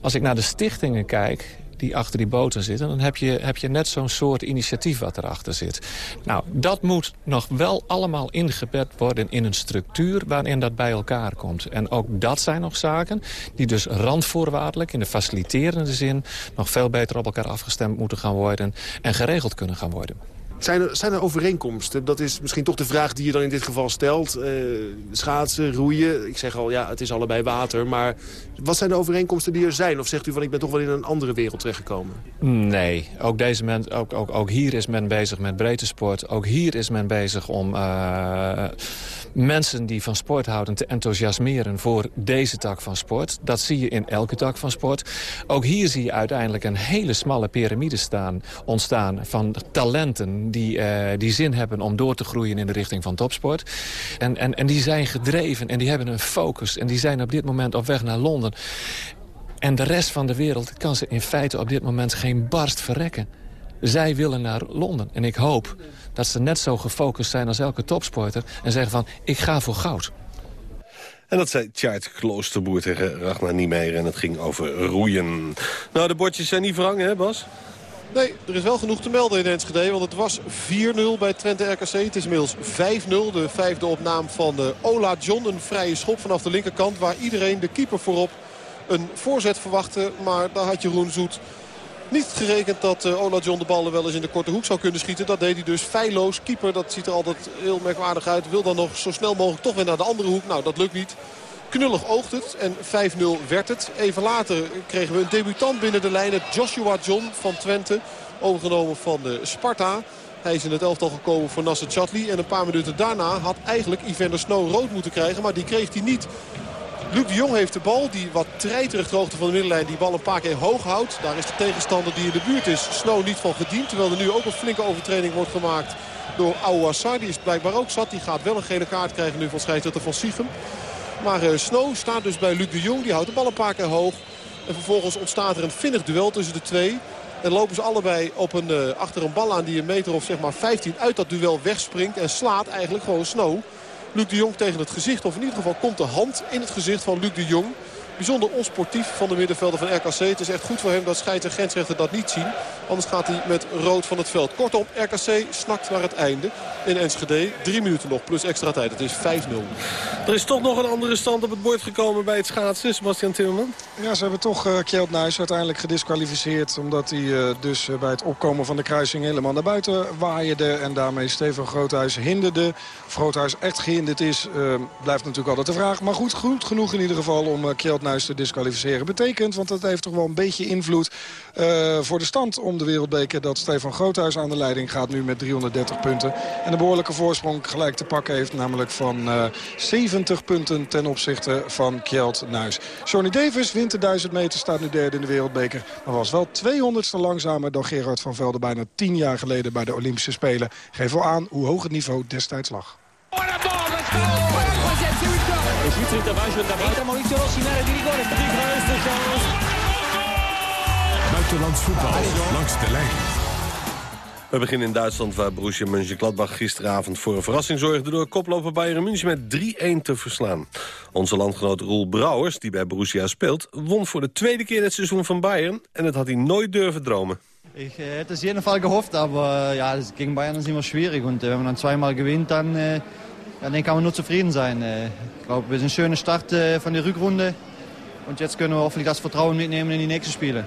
[SPEAKER 14] Als ik naar de stichtingen kijk, die achter die boten zitten... dan heb je, heb je net zo'n soort initiatief wat erachter zit. Nou, dat moet nog wel allemaal ingebed worden in een structuur... waarin dat bij elkaar komt. En ook dat zijn nog zaken die dus randvoorwaardelijk... in de faciliterende zin nog veel beter op elkaar afgestemd moeten gaan worden... en geregeld kunnen gaan worden.
[SPEAKER 15] Zijn er, zijn er overeenkomsten? Dat is misschien toch de vraag die je dan in dit geval stelt. Eh, schaatsen, roeien. Ik zeg al, ja, het is allebei water. Maar wat zijn de overeenkomsten die er zijn? Of zegt u van, ik ben toch wel in een andere wereld terechtgekomen?
[SPEAKER 14] Nee, ook, deze men, ook, ook, hier is men bezig met breedte sport. Ook hier is men bezig om uh, mensen die van sport houden te enthousiasmeren voor deze tak van sport. Dat zie je in elke tak van sport. Ook hier zie je uiteindelijk een hele smalle piramide staan, ontstaan van talenten die, uh, die zin hebben om door te groeien in de richting van topsport. En, en, en die zijn gedreven en die hebben een focus en die zijn op dit moment op weg naar Londen. En de rest van de wereld kan ze in feite op dit moment geen barst verrekken. Zij willen naar Londen. En ik hoop dat ze net zo gefocust zijn als elke topsporter... en zeggen van, ik ga voor goud.
[SPEAKER 8] En dat zei Tjaart Kloosterboer tegen Ragnar Niemeyer. En het ging over roeien. Nou, de bordjes zijn niet verhangen, hè Bas?
[SPEAKER 6] Nee, er is wel genoeg te melden in Enschede. Want het was 4-0 bij Twente RKC. Het is inmiddels 5-0. De vijfde opnaam van de Ola John. Een vrije schop vanaf de linkerkant. Waar iedereen de keeper voorop een voorzet verwachtte. Maar daar had Jeroen Zoet niet gerekend dat uh, Ola John de ballen wel eens in de korte hoek zou kunnen schieten. Dat deed hij dus feilloos. Keeper, dat ziet er altijd heel merkwaardig uit. Wil dan nog zo snel mogelijk toch weer naar de andere hoek. Nou, dat lukt niet. Knullig oogt het en 5-0 werd het. Even later kregen we een debutant binnen de lijnen. Joshua John van Twente. Overgenomen van de Sparta. Hij is in het elftal gekomen voor Nasser Chatli. En een paar minuten daarna had eigenlijk Evander Snow rood moeten krijgen. Maar die kreeg hij niet. Luc de Jong heeft de bal. Die wat treiterig de hoogte van de middenlijn die bal een paar keer hoog houdt. Daar is de tegenstander die in de buurt is. Snow niet van gediend. Terwijl er nu ook een flinke overtreding wordt gemaakt door Aouassar. Die is blijkbaar ook zat. Die gaat wel een gele kaart krijgen nu van scheidsrechter van Siegem. Maar uh, Snow staat dus bij Luc de Jong. Die houdt de bal een paar keer hoog. En vervolgens ontstaat er een vinnig duel tussen de twee. En lopen ze allebei op een, uh, achter een bal aan die een meter of zeg maar 15 uit dat duel wegspringt. En slaat eigenlijk gewoon Snow. Luc de Jong tegen het gezicht. Of in ieder geval komt de hand in het gezicht van Luc de Jong. Bijzonder onsportief van de middenvelder van RKC. Het is echt goed voor hem dat scheids en grensrechter dat niet zien. Anders gaat hij met rood van het veld. Kortom, RKC snakt naar het einde in Enschede. Drie minuten nog plus extra tijd. Het is 5-0.
[SPEAKER 8] Er is toch nog een andere stand op het bord gekomen bij het schaatsen. Sebastian Timmerman.
[SPEAKER 7] Ja, ze hebben toch uh, Kjeld Nuis uiteindelijk gedisqualificeerd. Omdat hij uh, dus uh, bij het opkomen van de kruising helemaal naar buiten waaide. En daarmee Steven Groothuis hinderde. Of Groothuis echt gehinderd is, blijft natuurlijk altijd de vraag. Maar goed, goed genoeg in ieder geval om Kjeld Te disqualificeren. Betekent, want dat heeft toch wel een beetje invloed voor de stand om de wereldbeker... dat Stefan Groothuis aan de leiding gaat nu met 330 punten. En een behoorlijke voorsprong gelijk te pakken heeft. Namelijk van uh, 70 punten ten opzichte van Kjeld Nuis. Johnny Davis wint de 1000 meter, staat nu derde in de wereldbeker. Maar was wel 200ste langzamer dan Gerard van Velde bijna 10 jaar geleden bij de Olympische Spelen. Geef wel aan hoe hoog het niveau destijds lag.
[SPEAKER 2] Buitenlands voetbal langs de lijn.
[SPEAKER 8] We beginnen in Duitsland waar Borussia Mönchengladbach gisteravond voor een verrassing zorgde... door koploper Bayern München met 3-1 te verslaan. Onze landgenoot Roel Brouwers, die bij Borussia speelt... won voor de tweede keer het seizoen van Bayern en dat had hij nooit durven dromen.
[SPEAKER 16] Ich äh, hätte es jeden Fall gehofft, aber äh, ja, gegen Bayern ist immer schwierig. Und äh, wenn man dann zweimal gewinnt, dann, äh, ja, dann kann man nur zufrieden sein. Ich glaube, wir sind ein schöner Start äh, von der Rückrunde. Und jetzt können wir hoffentlich das Vertrauen in die nächsten Spiele.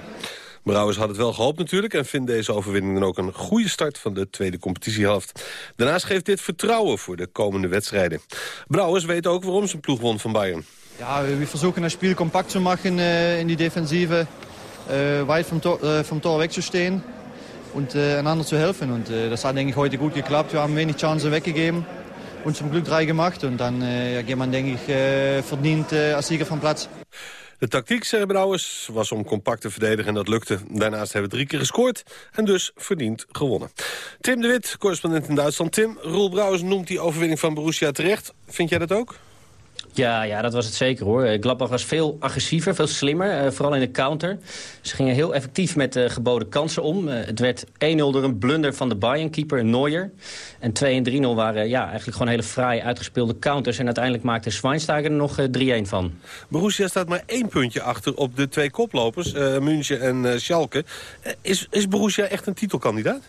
[SPEAKER 8] Brouwers had het wel gehoopt natuurlijk... en vindt deze overwinning dan ook een goede start van de tweede competitiehelft. Daarnaast geeft dit vertrouwen voor de komende wedstrijden. Brouwers weet ook waarom zijn ploeg won van Bayern.
[SPEAKER 16] Ja, we versuchen das Spiel compact zu machen äh, in die Defensive. Äh, weit vom Tor, vom Tor wegzustehen und äh, einander zu helfen. Und äh, das hat, denke ich, heute gut geklappt. Wir haben wenig Chancen weggegeben und zum Glück drei gemacht. Und dann äh, ja, geht man, denke ich, äh, verdient äh, als Sieger vom Platz.
[SPEAKER 8] De tactiek, zeggen Brouwers, was om compact te verdedigen en dat lukte. Daarnaast hebben we drie keer gescoord en dus verdiend gewonnen. Tim de Wit, correspondent in Duitsland. Tim, Roel Brouwers noemt die overwinning van Borussia terecht. Vind jij dat ook?
[SPEAKER 17] Ja, ja, dat was het zeker hoor. Gladbach was veel agressiever, veel slimmer. Uh, vooral in de counter. Ze gingen heel effectief met uh, geboden kansen om. Uh, het werd 1-0 door een blunder van de Bayern-keeper Neuer. En 2 en 3-0 waren ja, eigenlijk gewoon hele fraai uitgespeelde counters. En uiteindelijk maakte Schweinsteiger er nog 3-1 van.
[SPEAKER 8] Borussia staat maar één puntje achter op de twee koplopers. München en Schalke. is, is Borussia echt een titelkandidaat?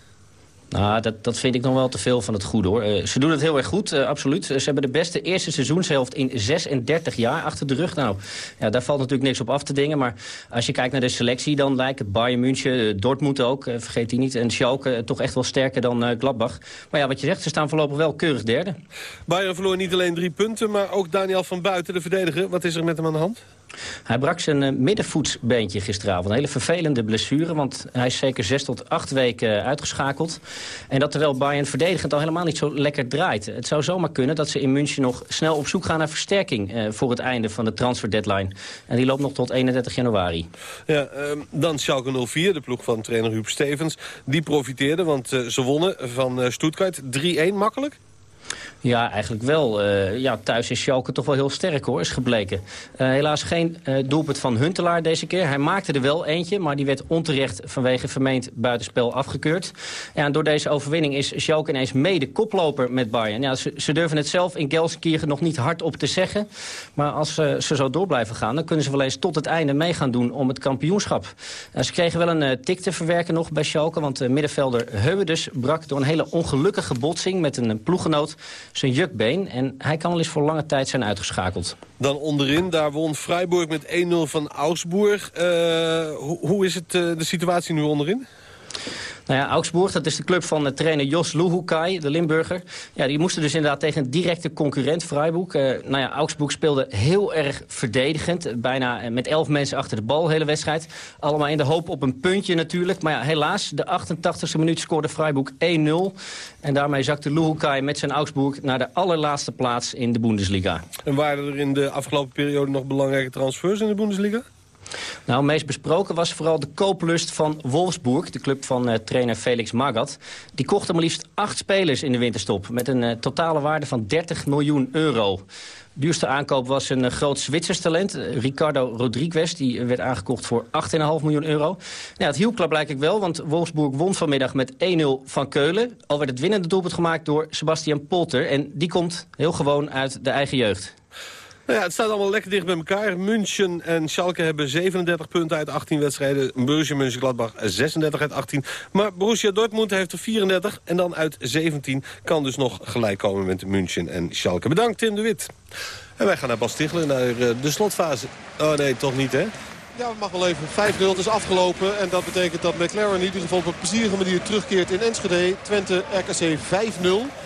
[SPEAKER 17] Nou, dat, dat vind ik nog wel te veel van het goede, hoor. Eh, ze doen het heel erg goed, uh, absoluut. Ze hebben de beste eerste seizoenshelft in 36 jaar achter de rug. Nou, ja, daar valt natuurlijk niks op af te dingen. Maar als je kijkt naar de selectie, dan lijkt het Bayern München, Dortmund ook, vergeet die niet. En Schalke toch echt wel sterker dan Gladbach. Maar ja, wat je zegt, ze staan voorlopig wel keurig derde.
[SPEAKER 8] Bayern verloor niet alleen drie punten, maar ook Daniel van Buiten, de verdediger. Wat is er met hem aan de hand?
[SPEAKER 17] Hij brak zijn uh, middenvoetsbeentje gisteravond. Een hele vervelende blessure, want hij is zeker zes tot acht weken uitgeschakeld. En dat terwijl Bayern verdedigend al helemaal niet zo lekker draait. Het zou zomaar kunnen dat ze in München nog snel op zoek gaan naar versterking... Uh, voor het einde van de transfer deadline. En die loopt nog tot 31 januari.
[SPEAKER 8] Ja, uh, dan Schalke 04, de ploeg van trainer Huub Stevens. Die profiteerde, want ze wonnen van Stuttgart 3-1 makkelijk.
[SPEAKER 17] Ja, eigenlijk wel. Uh, ja, thuis is Schalke toch wel heel sterk hoor, is gebleken. Uh, helaas geen uh, doelpunt van Huntelaar deze keer. Hij maakte er wel eentje, maar die werd onterecht vanwege vermeend buitenspel afgekeurd. Ja, door deze overwinning is Schalke ineens mede koploper met Bayern. Ja, ze, durven het zelf in Gelsenkirchen nog niet hard op te zeggen. Maar als ze zo door blijven gaan, dan kunnen ze wel eens tot het einde mee gaan doen om het kampioenschap. ze kregen wel een tik te verwerken nog bij Schalke, want middenvelder Heuwedus brak door een hele ongelukkige botsing met een ploeggenoot zijn jukbeen. En hij kan wel eens voor lange tijd zijn uitgeschakeld.
[SPEAKER 8] Dan onderin, daar won Freiburg met 1-0 van Augsburg. Uh, hoe, is het, uh, de situatie nu onderin?
[SPEAKER 17] Nou ja, Augsburg, dat is de club van de trainer Jos Luhukai, de Limburger. Ja, die moesten dus inderdaad tegen een directe concurrent, Freiburg. Uh, nou ja, Augsburg speelde heel erg verdedigend. Bijna met elf mensen achter de bal, hele wedstrijd. Allemaal in de hoop op een puntje natuurlijk. Maar ja, helaas, de 88e minuut scoorde Freiburg 1-0. En daarmee zakte Luhukai met zijn Augsburg naar de allerlaatste plaats in de Bundesliga.
[SPEAKER 8] En waren er in de afgelopen periode nog belangrijke transfers in de Bundesliga?
[SPEAKER 17] Nou, meest besproken was vooral de kooplust van Wolfsburg, de club van uh, trainer Felix Magath. Die kochten maar liefst acht spelers in de winterstop met een uh, totale waarde van 30 miljoen euro. Duurste aankoop was een uh, groot Zwitsers talent, Ricardo Rodriguez. Die werd aangekocht voor 8,5 miljoen euro. Nou, het hielp blijkbaar wel, want Wolfsburg won vanmiddag met 1-0 van Keulen. Al werd het winnende doelpunt gemaakt door Sebastian Polter. En die komt heel gewoon uit de eigen jeugd.
[SPEAKER 8] Nou ja, het staat allemaal lekker dicht bij elkaar. München en Schalke hebben 37 punten uit 18 wedstrijden. Borussia Mönchengladbach 36 uit 18. Maar Borussia Dortmund heeft er 34 en dan uit 17 kan dus nog gelijk komen met München en Schalke. Bedankt Tim de Wit. En wij gaan naar Bas Tichelen, naar eh, de slotfase. Oh nee, toch niet hè?
[SPEAKER 6] Ja, we mag wel even. 5-0 is afgelopen. En dat betekent dat McLaren in ieder geval op een plezierige manier terugkeert in Enschede. Twente RKC 5-0.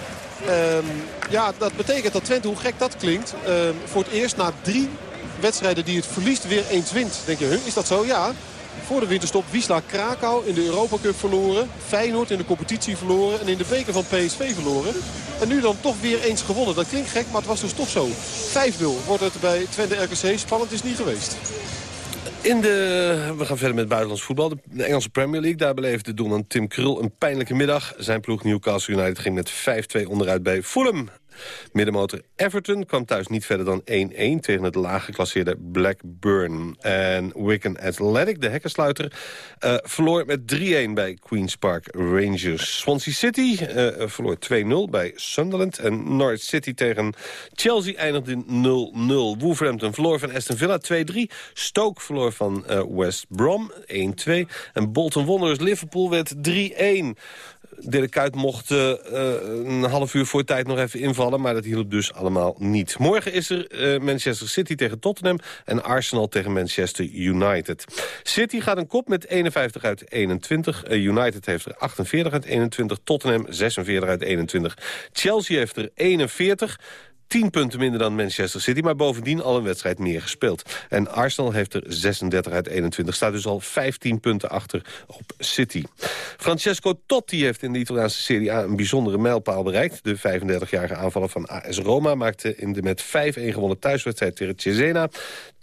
[SPEAKER 6] Um, ja, dat betekent dat Twente, hoe gek dat klinkt... Um, voor het eerst na drie wedstrijden die het verliest weer eens wint. Denk je, is dat zo? Ja. Voor de winterstop Wisla Krakau in de Europa Cup verloren. Feyenoord in de competitie verloren. En in de beker van PSV verloren. En nu dan toch weer eens gewonnen. Dat klinkt gek, maar het was dus toch zo. 5-0 wordt het bij Twente RKC. Spannend is niet geweest.
[SPEAKER 8] In de, we gaan verder met buitenlands voetbal. De Engelse Premier League. Daar beleefde doelman Tim Krul een pijnlijke middag. Zijn ploeg Newcastle United ging met 5-2 onderuit bij Fulham. Middenmotor Everton kwam thuis niet verder dan 1-1 tegen het laag geclasseerde Blackburn. En Wigan Athletic, de hekkensluiter, uh, verloor met 3-1 bij Queen's Park Rangers. Swansea City uh, verloor 2-0 bij Sunderland. En Norwich City tegen Chelsea eindigde in 0-0. Wolverhampton verloor van Aston Villa 2-3. Stoke verloor van West Brom 1-2. En Bolton Wanderers Liverpool werd 3-1. Dirk mocht uh, een half uur voor tijd nog even invallen... maar dat hielp dus allemaal niet. Morgen is er uh, Manchester City tegen Tottenham... en Arsenal tegen Manchester United. City gaat een kop met 51 uit 21. United heeft er 48 uit 21. Tottenham 46 uit 21. Chelsea heeft er 41... 10 punten minder dan Manchester City, maar bovendien al een wedstrijd meer gespeeld. En Arsenal heeft er 36 uit 21, staat dus al 15 punten achter op City. Francesco Totti heeft in de Italiaanse Serie A een bijzondere mijlpaal bereikt. De 35-jarige aanvaller van AS Roma maakte in de met 5-1 gewonnen thuiswedstrijd tegen Cesena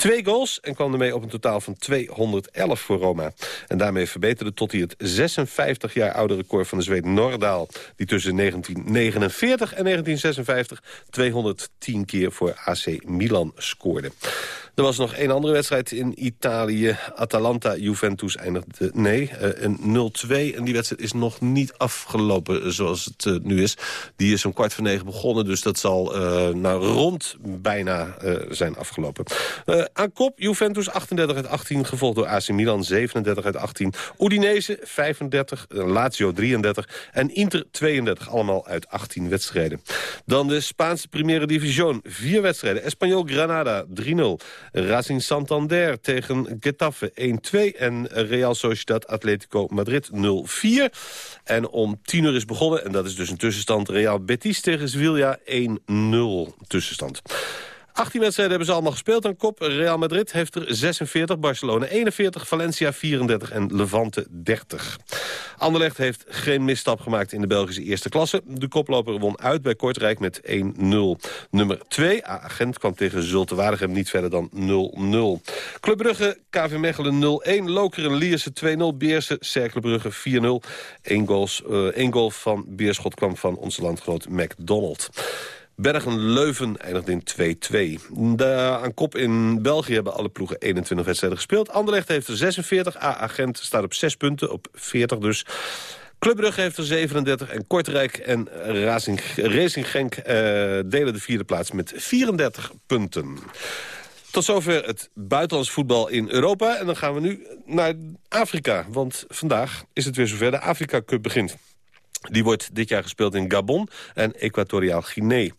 [SPEAKER 8] twee goals en kwam ermee op een totaal van 211 voor Roma. En daarmee verbeterde Totti het 56 jaar oude record van de Zweed Nordaal, die tussen 1949 en 1956 200 10 keer voor AC Milan scoorde. Er was nog één andere wedstrijd in Italië. Atalanta-Juventus eindigde nee, eh, een 0-2. En die wedstrijd is nog niet afgelopen zoals het eh, nu is. Die is om kwart voor negen begonnen. Dus dat zal uh, nou rond bijna zijn afgelopen. aan kop Juventus 38 uit 18. Gevolgd door AC Milan 37 uit 18. Udinese 35. Lazio 33. En Inter 32. Allemaal uit 18 wedstrijden. Dan de Spaanse Primera Division. Vier wedstrijden. Espanyol Granada 3-0. Racing Santander tegen Getafe 1-2 en Real Sociedad Atletico Madrid 0-4. En om 10 uur is begonnen, en dat is dus een tussenstand... Real Betis tegen Sevilla 1-0 tussenstand. 18 wedstrijden hebben ze allemaal gespeeld aan kop. Real Madrid heeft er 46, Barcelona 41, Valencia 34 en Levante 30. Anderlecht heeft geen misstap gemaakt in de Belgische eerste klasse. De koploper won uit bij Kortrijk met 1-0. Nummer 2, Agent, kwam tegen Zulte Waregem niet verder dan 0-0. Club Brugge, KV Mechelen 0-1, Lokeren, Lierse 2-0, Beersen, Cerkelenbrugge 4-0. Eén, uh, goal van Beerschot kwam van onze landgenoot McDonald. Bergen-Leuven eindigt in 2-2. Aan kop in België hebben alle ploegen 21 wedstrijden gespeeld. Anderlecht heeft er 46. A-agent staat op 6 punten, op 40 dus. Club Brugge heeft er 37 en Kortrijk en Racing, Racing Genk uh, delen de vierde plaats met 34 punten. Tot zover het buitenlands voetbal in Europa. En dan gaan we nu naar Afrika, want vandaag is het weer zover. De Afrika Cup begint. Die wordt dit jaar gespeeld in Gabon en Equatoriaal Guinea.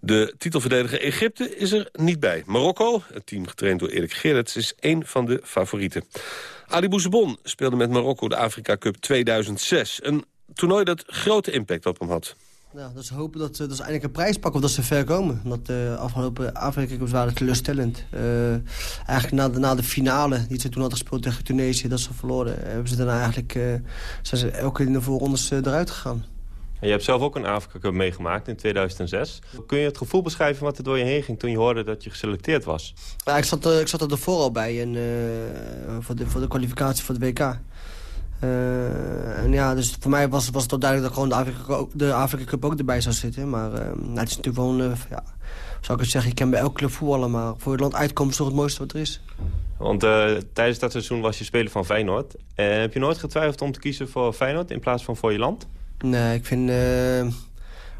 [SPEAKER 8] De titelverdediger Egypte is er niet bij. Marokko, het team getraind door Erik Gerrits, is één van de favorieten. Ali Bouzebon speelde met Marokko de Afrika Cup 2006. Een toernooi dat grote impact op hem had.
[SPEAKER 18] Ja, dat is hopen dat, dat ze eindelijk een prijs pakken of dat ze ver komen. Dat de uh, afgelopen Afrika waren teleurstellend. Uh, eigenlijk na de, na de finale die ze toen hadden gespeeld tegen Tunesië, dat ze verloren, hebben ze daarna eigenlijk, uh, zijn ze elke keer in de voorrondes uh, eruit gegaan.
[SPEAKER 19] En je hebt zelf ook een Afrika Cup meegemaakt in 2006. Kun je het gevoel beschrijven wat er door je heen ging toen je hoorde dat je geselecteerd was?
[SPEAKER 18] Ja, ik, zat, ik zat er ervoor al bij en, voor, de, voor de kwalificatie voor de WK. Uh, en ja, dus voor mij was, was het toch duidelijk dat gewoon de Afrika, de Afrika Cup ook erbij zou zitten. Maar uh, nou, het is natuurlijk wel een, uh, ja, zou ik het zeggen, je kan bij elke club voetballen. Maar voor het land uitkomen is toch het mooiste wat er is.
[SPEAKER 19] Want tijdens dat seizoen was je speler van Feyenoord. heb je nooit getwijfeld om te kiezen voor Feyenoord in plaats van voor je land?
[SPEAKER 18] Nee, ik vind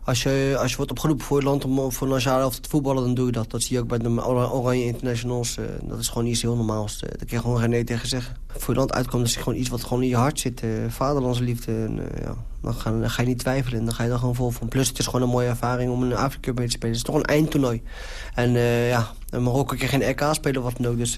[SPEAKER 18] als je, als je wordt opgeroepen voor je land om voor nationale elftal te voetballen, dan doe je dat. Dat zie je ook bij de Oranje Internationals. Uh, dat is gewoon iets heel normaals. Uh, daar kun je gewoon geen nee tegen zeggen. Voor je land uitkomt, is gewoon iets wat gewoon in je hart zit. Uh, vaderlandsliefde. En, ja, dan, ga, je niet twijfelen. En dan ga je er gewoon vol van. Plus het is gewoon een mooie ervaring om een Afrika mee te spelen. Het is toch een eindtoernooi. En ja, Marokko kan geen EK spelen wat dan ook. Dus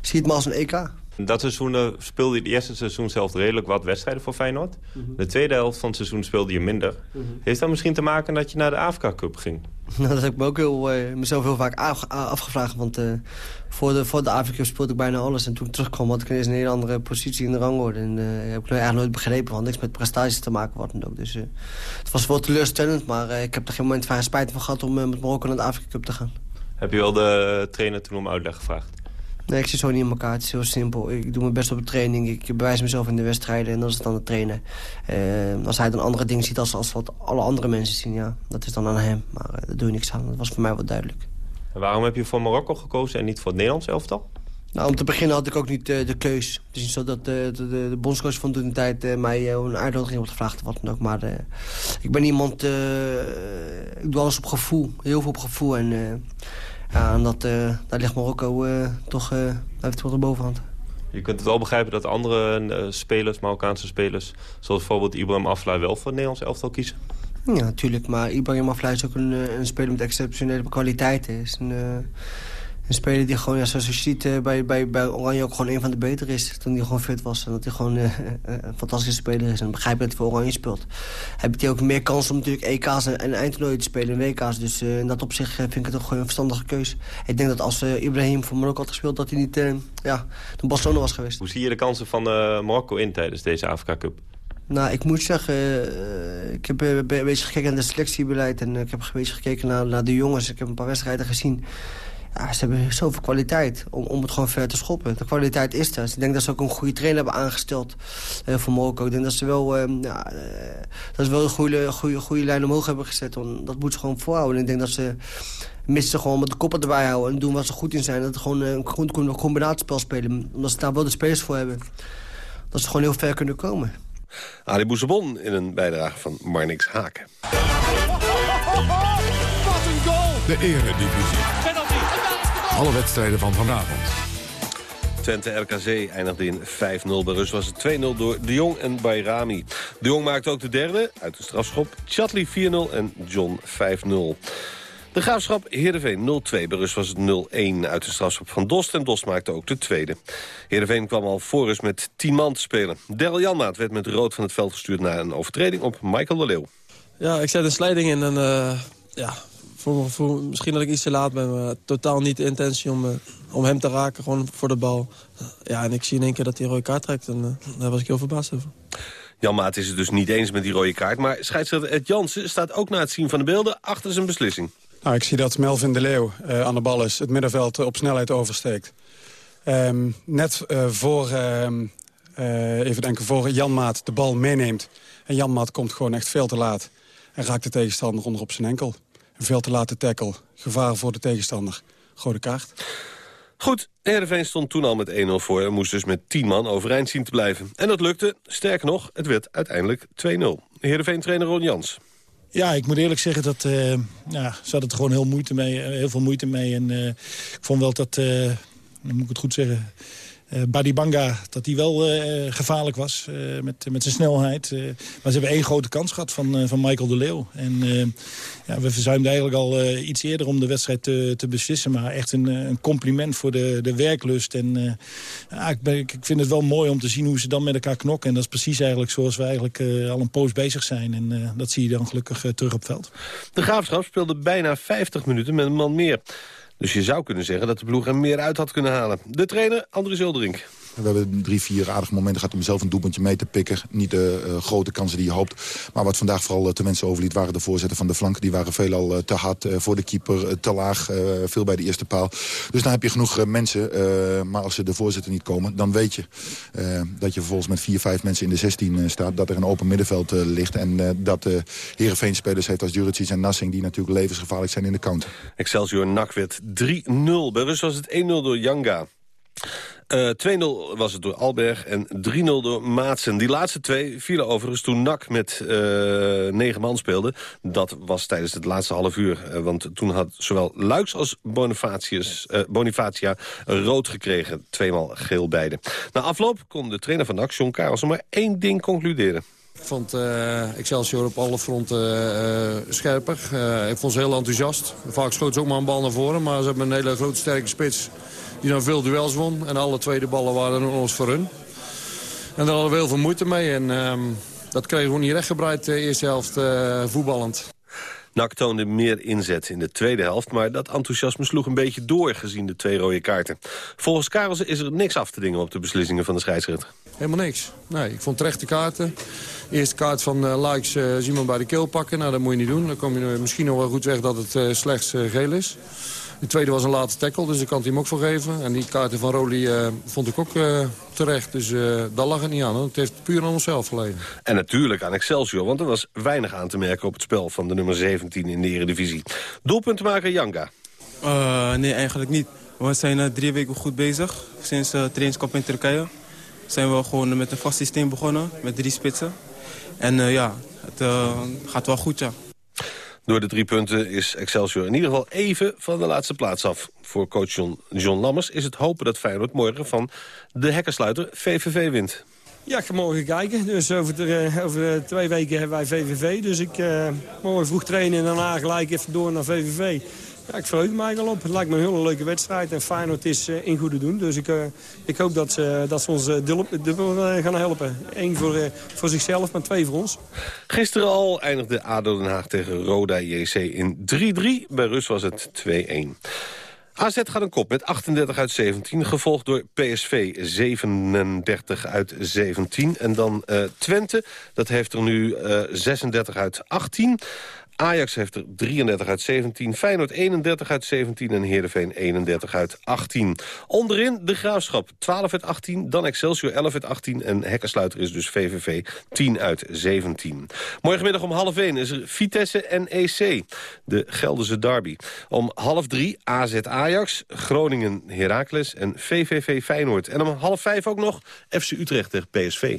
[SPEAKER 18] zie het maar als een EK.
[SPEAKER 19] Dat seizoen speelde je het eerste seizoen zelf redelijk wat wedstrijden voor Feyenoord. Mm -hmm. De tweede helft van het seizoen speelde je minder. Mm -hmm. Heeft dat misschien te maken dat je naar de Afrika Cup ging?
[SPEAKER 18] Nou, dat heb ik me ook heel, uh, mezelf heel vaak af, afgevraagd. Want uh, voor, de, voor de Afrika Cup speelde ik bijna alles. En toen ik terugkwam had ik ineens een hele andere positie in de rangorde. En uh, heb ik eigenlijk nooit begrepen. Want niks met prestaties te maken wat dan ook. Dus het was wel teleurstellend. Maar ik heb er geen moment van spijt van gehad om met Marokko naar de Afrika Cup te gaan.
[SPEAKER 19] Heb je wel de trainer toen om uitleg gevraagd?
[SPEAKER 18] Nee, ik zit zo niet in elkaar. Het is heel simpel. Ik doe mijn best op de training. Ik bewijs mezelf in de wedstrijden. En dat is dan de trainer. Uh, als hij dan andere dingen ziet als, als wat alle andere mensen zien, ja. Dat is dan aan hem. Maar uh, daar doe je niks aan. Dat was voor mij wat duidelijk.
[SPEAKER 19] En waarom heb je voor Marokko gekozen en niet voor het Nederlands elftal?
[SPEAKER 18] Nou, om te beginnen had ik ook niet uh, de keus. Het is niet zo dat de, de, de bondscoach van toen de tijd mij een uitnodiging had gevraagd. Of wat dan ook. Maar ik ben iemand... ik doe alles op gevoel. Heel veel op gevoel. En ja, en dat, uh, daar ligt Marokko uh, toch uh, heeft wat de bovenhand.
[SPEAKER 19] Je kunt het wel begrijpen dat andere spelers, Marokkaanse spelers... zoals bijvoorbeeld Ibrahim Aflaai wel voor het Nederlands elftal kiezen?
[SPEAKER 18] Ja, natuurlijk. Maar Ibrahim Aflaai is ook een, een speler met exceptionele kwaliteiten. Is een, een speler die gewoon, ja, zoals je ziet, uh, bij, bij, bij Oranje ook gewoon een van de betere is. Toen hij gewoon fit was. En dat hij gewoon uh, een fantastische speler is. En begrijp dat hij voor Oranje speelt. Heb hij ook meer kans om natuurlijk EK's en, en eindtoernooien te spelen en WK's. Dus uh, in dat opzicht vind ik het toch gewoon een verstandige keuze. Ik denk dat als Ibrahim voor Marokko had gespeeld, dat hij niet ja, de Barcelona was geweest.
[SPEAKER 19] Hoe zie je de kansen van Marokko in tijdens deze Afrika Cup?
[SPEAKER 18] Nou, ik moet zeggen, ik heb een beetje gekeken naar het selectiebeleid. En ik heb een beetje gekeken naar, naar de jongens. Ik heb een paar wedstrijden gezien. Ja, ze hebben zoveel kwaliteit om, om het gewoon ver te schoppen. De kwaliteit is er. Ik denk dat ze ook een goede trainer hebben aangesteld uh, voor Marokko. Ik denk dat ze wel, uh, ja, uh, dat ze wel een goede, goede, goede lijn omhoog hebben gezet. Want dat moet ze gewoon voorhouden. ik denk dat ze misten gewoon met de koppen erbij houden en doen wat ze goed in zijn. Dat ze gewoon een goed combinatiespel spelen. Omdat ze daar wel de spelers voor hebben. Dat ze gewoon heel ver kunnen komen.
[SPEAKER 8] Ali Bouzebon in een bijdrage van Marnix Haken.
[SPEAKER 2] De Eredivisie. Alle wedstrijden van vanavond.
[SPEAKER 8] Twente RKC eindigde in 5-0. Bij Rus was het 2-0 door De Jong en Bayrami. De Jong maakte ook de derde uit de strafschop. Chatli 4-0 en John 5-0. De Graafschap Heerenveen 0-2. Bij Rus was het 0-1 uit de strafschop van Dost. En Dost maakte ook de tweede. Heerenveen kwam al voor Rus met 10 man te spelen. Daryl Janmaat werd met rood van het veld gestuurd... na een overtreding op Michael de Leeuw.
[SPEAKER 20] Ja, ik zet een slijding in en uh, ja, voor, misschien dat ik iets te laat ben. Maar totaal niet de intentie om, uh, om hem te raken, gewoon voor de bal. Ja, en ik zie in één keer dat hij een rode kaart trekt. En uh, daar was ik heel verbaasd over.
[SPEAKER 8] Jan Maat is het dus niet eens met die rode kaart. Maar scheidsrechter Ed Jansen staat ook na het zien van de beelden achter zijn beslissing.
[SPEAKER 21] Nou, ik zie dat Melvin de Leeuw uh, aan de bal is. Het middenveld uh, op snelheid oversteekt. Um, net uh, voor, even denken, voor Jan Maat de bal meeneemt. En Jan Maat komt gewoon echt veel te laat. En raakt de tegenstander onder op zijn enkel. Veel te late tackle. Gevaar voor de tegenstander. Rode kaart.
[SPEAKER 8] Goed, Heerenveen stond toen al met 1-0 voor... en moest dus met 10 man overeind zien te blijven. En dat lukte. Sterker nog, het werd uiteindelijk 2-0. Heerenveen-trainer Ron Jans.
[SPEAKER 22] Ja, ik moet eerlijk zeggen dat uh, ja, ze hadden er gewoon heel, moeite mee, heel veel moeite mee. En uh, ik vond wel dat, uh, moet ik het goed zeggen... Uh, Badibanga, dat hij wel uh, gevaarlijk was uh, met, met zijn snelheid. maar ze hebben één grote kans gehad van, van Michael de Leeuw. En ja, we verzuimden eigenlijk al iets eerder om de wedstrijd te, te beslissen. Maar echt een, een compliment voor de, de werklust. En ja, ik, ik vind het wel mooi om te zien hoe ze dan met elkaar knokken. En dat is precies eigenlijk zoals we eigenlijk al een poos bezig zijn. En dat zie je dan gelukkig terug op veld.
[SPEAKER 8] De Graafschap speelde bijna 50 minuten met een man meer. Dus je zou kunnen zeggen dat de ploeg er meer uit had kunnen halen. De trainer, André Zuldering.
[SPEAKER 23] We hebben drie, vier aardige momenten gehad om zelf een doelpuntje mee te pikken. Niet de uh, grote kansen die je hoopt. Maar wat vandaag vooral uh, te mensen overliet waren de voorzetten van de flanken. Die waren veelal uh, te hard voor de keeper, te laag, veel bij de eerste paal. Dus dan heb je genoeg mensen. maar als ze de voorzetten niet komen, dan weet je dat je vervolgens met vier, vijf mensen in de 16 staat. Dat er een open middenveld ligt. En dat de Heerenveen spelers heeft als Juricic en Nassing... die natuurlijk levensgevaarlijk zijn in de counter.
[SPEAKER 8] Excelsior werd 3-0. Bij was het 1-0 door Janga. Uh, 2-0 was het door Alberg en 3-0 door Maatsen. Die laatste twee vielen overigens toen NAC met uh, negen man speelde. Dat was tijdens het laatste half uur. Uh, want toen had zowel Luiks als Bonifatius, Bonifacia rood gekregen. Tweemaal geel beide. Na afloop kon de trainer van NAC, John Karelsen, maar één ding concluderen.
[SPEAKER 12] Ik vond Excelsior op alle fronten uh, scherper. Ik vond ze heel enthousiast. Vaak schoot ze ook maar een bal naar voren. Maar ze hebben een hele grote sterke spits die dan veel duels won. En alle tweede ballen waren ons voor hun. En daar hadden we heel veel moeite mee. En uh, dat kregen we niet rechtgebreid de eerste helft uh, voetballend.
[SPEAKER 8] NAC toonde meer inzet in de tweede helft... maar dat enthousiasme sloeg een beetje door gezien de twee rode kaarten. Volgens Karelsen is er niks af te dingen op de beslissingen van de scheidsrechter.
[SPEAKER 12] Helemaal niks. Nee, ik vond terechte kaarten. De eerste kaart van uh, Likes uh, zien we bij de keel pakken. Nou, dat moet je niet doen. Dan kom je misschien nog wel goed weg dat het uh, slechts geel is. De tweede was een late tackle, dus ik kan het hem ook voor geven. En die kaarten van Roli uh, vond ik ook uh, terecht. Dus uh, daar lag het niet aan. Het heeft puur aan onszelf gelegen.
[SPEAKER 8] En natuurlijk aan Excelsior, want er was weinig aan te merken... op het spel van de nummer 17 in de Eredivisie. Doelpuntenmaker Janga.
[SPEAKER 11] nee, eigenlijk niet. We zijn drie weken goed bezig. Sinds de trainingskamp in Turkije zijn we gewoon met een vast systeem begonnen. Met drie spitsen. En ja, het gaat wel goed, ja.
[SPEAKER 8] Door de drie punten is Excelsior in ieder geval even van de laatste plaats af. Voor coach John, Lammers is het hopen dat Feyenoord morgen van de hekkersluiter VVV wint.
[SPEAKER 13] Ja, ik ga morgen kijken. Dus over, de, over twee weken hebben wij VVV. Dus ik uh, morgen vroeg trainen en daarna gelijk even door naar VVV. Ja, ik verheug me eigenlijk op. Het lijkt me een hele leuke wedstrijd. En Feyenoord is uh, in goede doen. Dus ik, uh, ik hoop dat ze, dat ze ons dubbel gaan helpen. Eén voor, voor zichzelf, maar twee voor ons.
[SPEAKER 8] Gisteren al eindigde ADO Den Haag tegen Roda JC in 3-3. Bij Rus was het 2-1. AZ gaat een kop met 38 uit 17, gevolgd door PSV 37 uit 17. En dan uh, Twente, dat heeft er nu uh, 36 uit 18. Ajax heeft er 33 uit 17, Feyenoord 31 uit 17 en Heerenveen 31 uit 18. Onderin de Graafschap 12 uit 18, dan Excelsior 11 uit 18 en hekkensluiter is dus VVV 10 uit 17. Morgenmiddag om half 1 is er Vitesse en EC, de Gelderse derby. Om half 3 AZ Ajax, Groningen Heracles en VVV Feyenoord. En om half 5 ook nog FC Utrecht tegen PSV.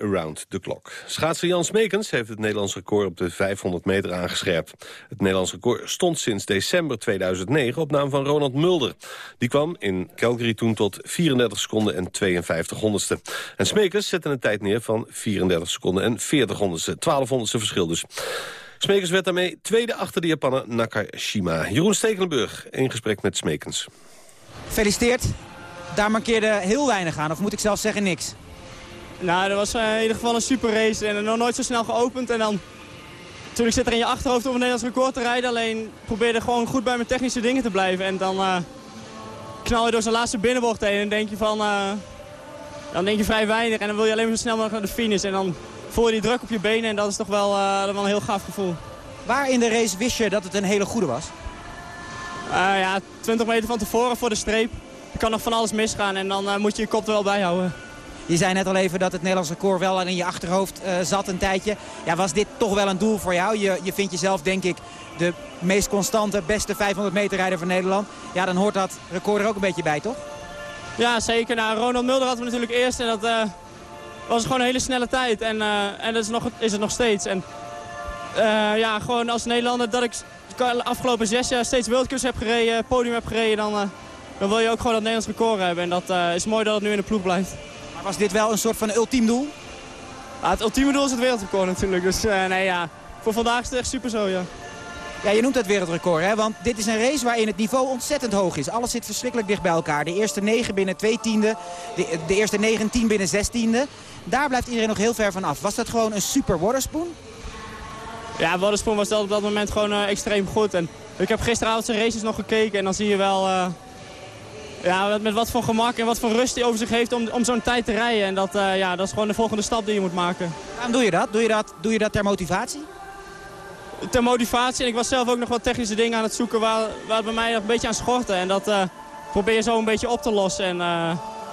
[SPEAKER 24] Around the Clock.
[SPEAKER 8] Schaatser Jan Smekens heeft het Nederlands record op de 500 meter aangescherpt. Het Nederlands record stond sinds december 2009 op naam van Ronald Mulder. Die kwam in Calgary toen tot 34 seconden en 52 honderdste. En Smekens zette een tijd neer van 34 seconden en 40 honderdste. 12 honderdste verschil dus. Smekens werd daarmee tweede achter de Japaner Nakashima. Jeroen Stekelenburg in gesprek met Smekens.
[SPEAKER 25] Gefeliciteerd. Daar markeerde heel weinig aan, of moet ik zelfs zeggen niks.
[SPEAKER 26] Nou, dat was eh, in ieder geval een super race en nog nooit zo snel geopend. En dan, natuurlijk zit er in je achterhoofd om een Nederlands record te rijden. Alleen probeerde gewoon goed bij mijn technische dingen te blijven. En dan eh, knal je door zijn laatste binnenbocht heen en denk je van... eh, dan denk je vrij weinig en dan wil je alleen maar zo snel mogelijk naar de finish. En dan voel je die druk op je benen en dat is toch wel, wel een heel gaaf gevoel.
[SPEAKER 25] Waar in de race wist je dat het een hele goede was?
[SPEAKER 26] Ja, 20 meter van tevoren voor de streep. Er kan nog van alles misgaan en dan moet je je kop er wel bij houden.
[SPEAKER 25] Je zei net al even dat het Nederlands record wel in je achterhoofd eh, zat een tijdje. Ja, was dit toch wel een doel voor jou? Je, je vindt jezelf, denk ik, de meest constante, beste 500 meter rijder van Nederland. Ja, dan hoort dat record er ook een beetje bij, toch?
[SPEAKER 26] Ja, zeker. Nou, Ronald Mulder hadden we natuurlijk eerst en dat eh, was gewoon een hele snelle tijd. En, eh, en dat is, nog, is het nog steeds. En ja, gewoon als Nederlander dat ik de afgelopen zes jaar steeds wereldcups heb gereden, podium heb gereden, dan, dan wil je ook gewoon dat Nederlands record hebben. En dat is mooi dat het nu in de ploeg blijft.
[SPEAKER 25] Maar was dit wel een soort van ultiem doel?
[SPEAKER 26] Ja, het ultieme doel is het wereldrecord natuurlijk. Dus eh, nee, ja, voor vandaag is het echt super zo, ja.
[SPEAKER 25] Ja, je noemt het wereldrecord, hè? want dit is een race waarin het niveau ontzettend hoog is. Alles zit verschrikkelijk dicht bij elkaar. De eerste negen binnen twee tiende, de, de eerste negen tien binnen zes tiende. Daar blijft iedereen nog heel ver van af. Was dat gewoon een super waterspoon?
[SPEAKER 26] Ja, Waddenspoon was dat op dat moment gewoon eh, extreem goed. En ik heb gisteravond zijn races nog gekeken en dan zie je wel eh, ja, met, wat voor gemak en wat voor rust hij over zich heeft om, om zo'n tijd te rijden. En dat, eh, ja, dat is gewoon de volgende stap die je moet maken.
[SPEAKER 25] Waarom doe je dat? Doe je dat, doe je dat ter motivatie?
[SPEAKER 26] Ter motivatie. En ik was zelf ook nog wat technische dingen aan het zoeken waar, waar het bij mij nog een beetje aan schortte. En dat eh, probeer je zo een beetje op te lossen. En eh,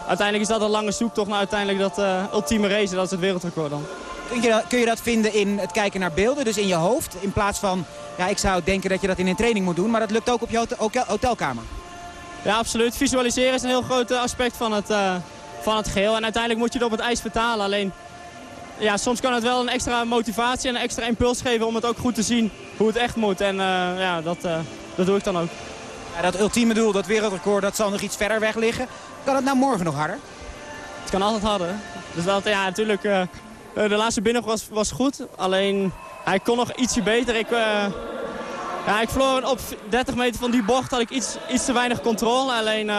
[SPEAKER 26] uiteindelijk is dat een lange zoektocht naar uiteindelijk dat ultieme race. Dat is het wereldrecord dan.
[SPEAKER 25] Kun je, dat, kun je dat vinden in het kijken naar beelden, dus in je hoofd? In plaats van, ja, ik zou denken dat je dat in een training moet doen, maar dat lukt ook op je hotel- hotel- hotelkamer.
[SPEAKER 26] Ja, absoluut. Visualiseren is een heel groot eh, aspect van het, eh, van het geheel. En uiteindelijk moet je het op het ijs vertalen. Alleen ja, soms kan het wel een extra motivatie en een extra impuls geven om het ook goed te zien hoe het echt moet. En ja, dat, dat doe ik dan ook.
[SPEAKER 25] Ja, dat ultieme doel, dat wereldrecord, dat zal nog iets verder weg liggen. Kan het nou morgen nog harder?
[SPEAKER 26] Het kan altijd harder. Dus dat, ja, natuurlijk, de laatste binnen was, was goed. Alleen, hij kon nog ietsje beter. Ik, ja, ik verloor op 30 meter van die bocht had ik iets, iets te weinig controle. Alleen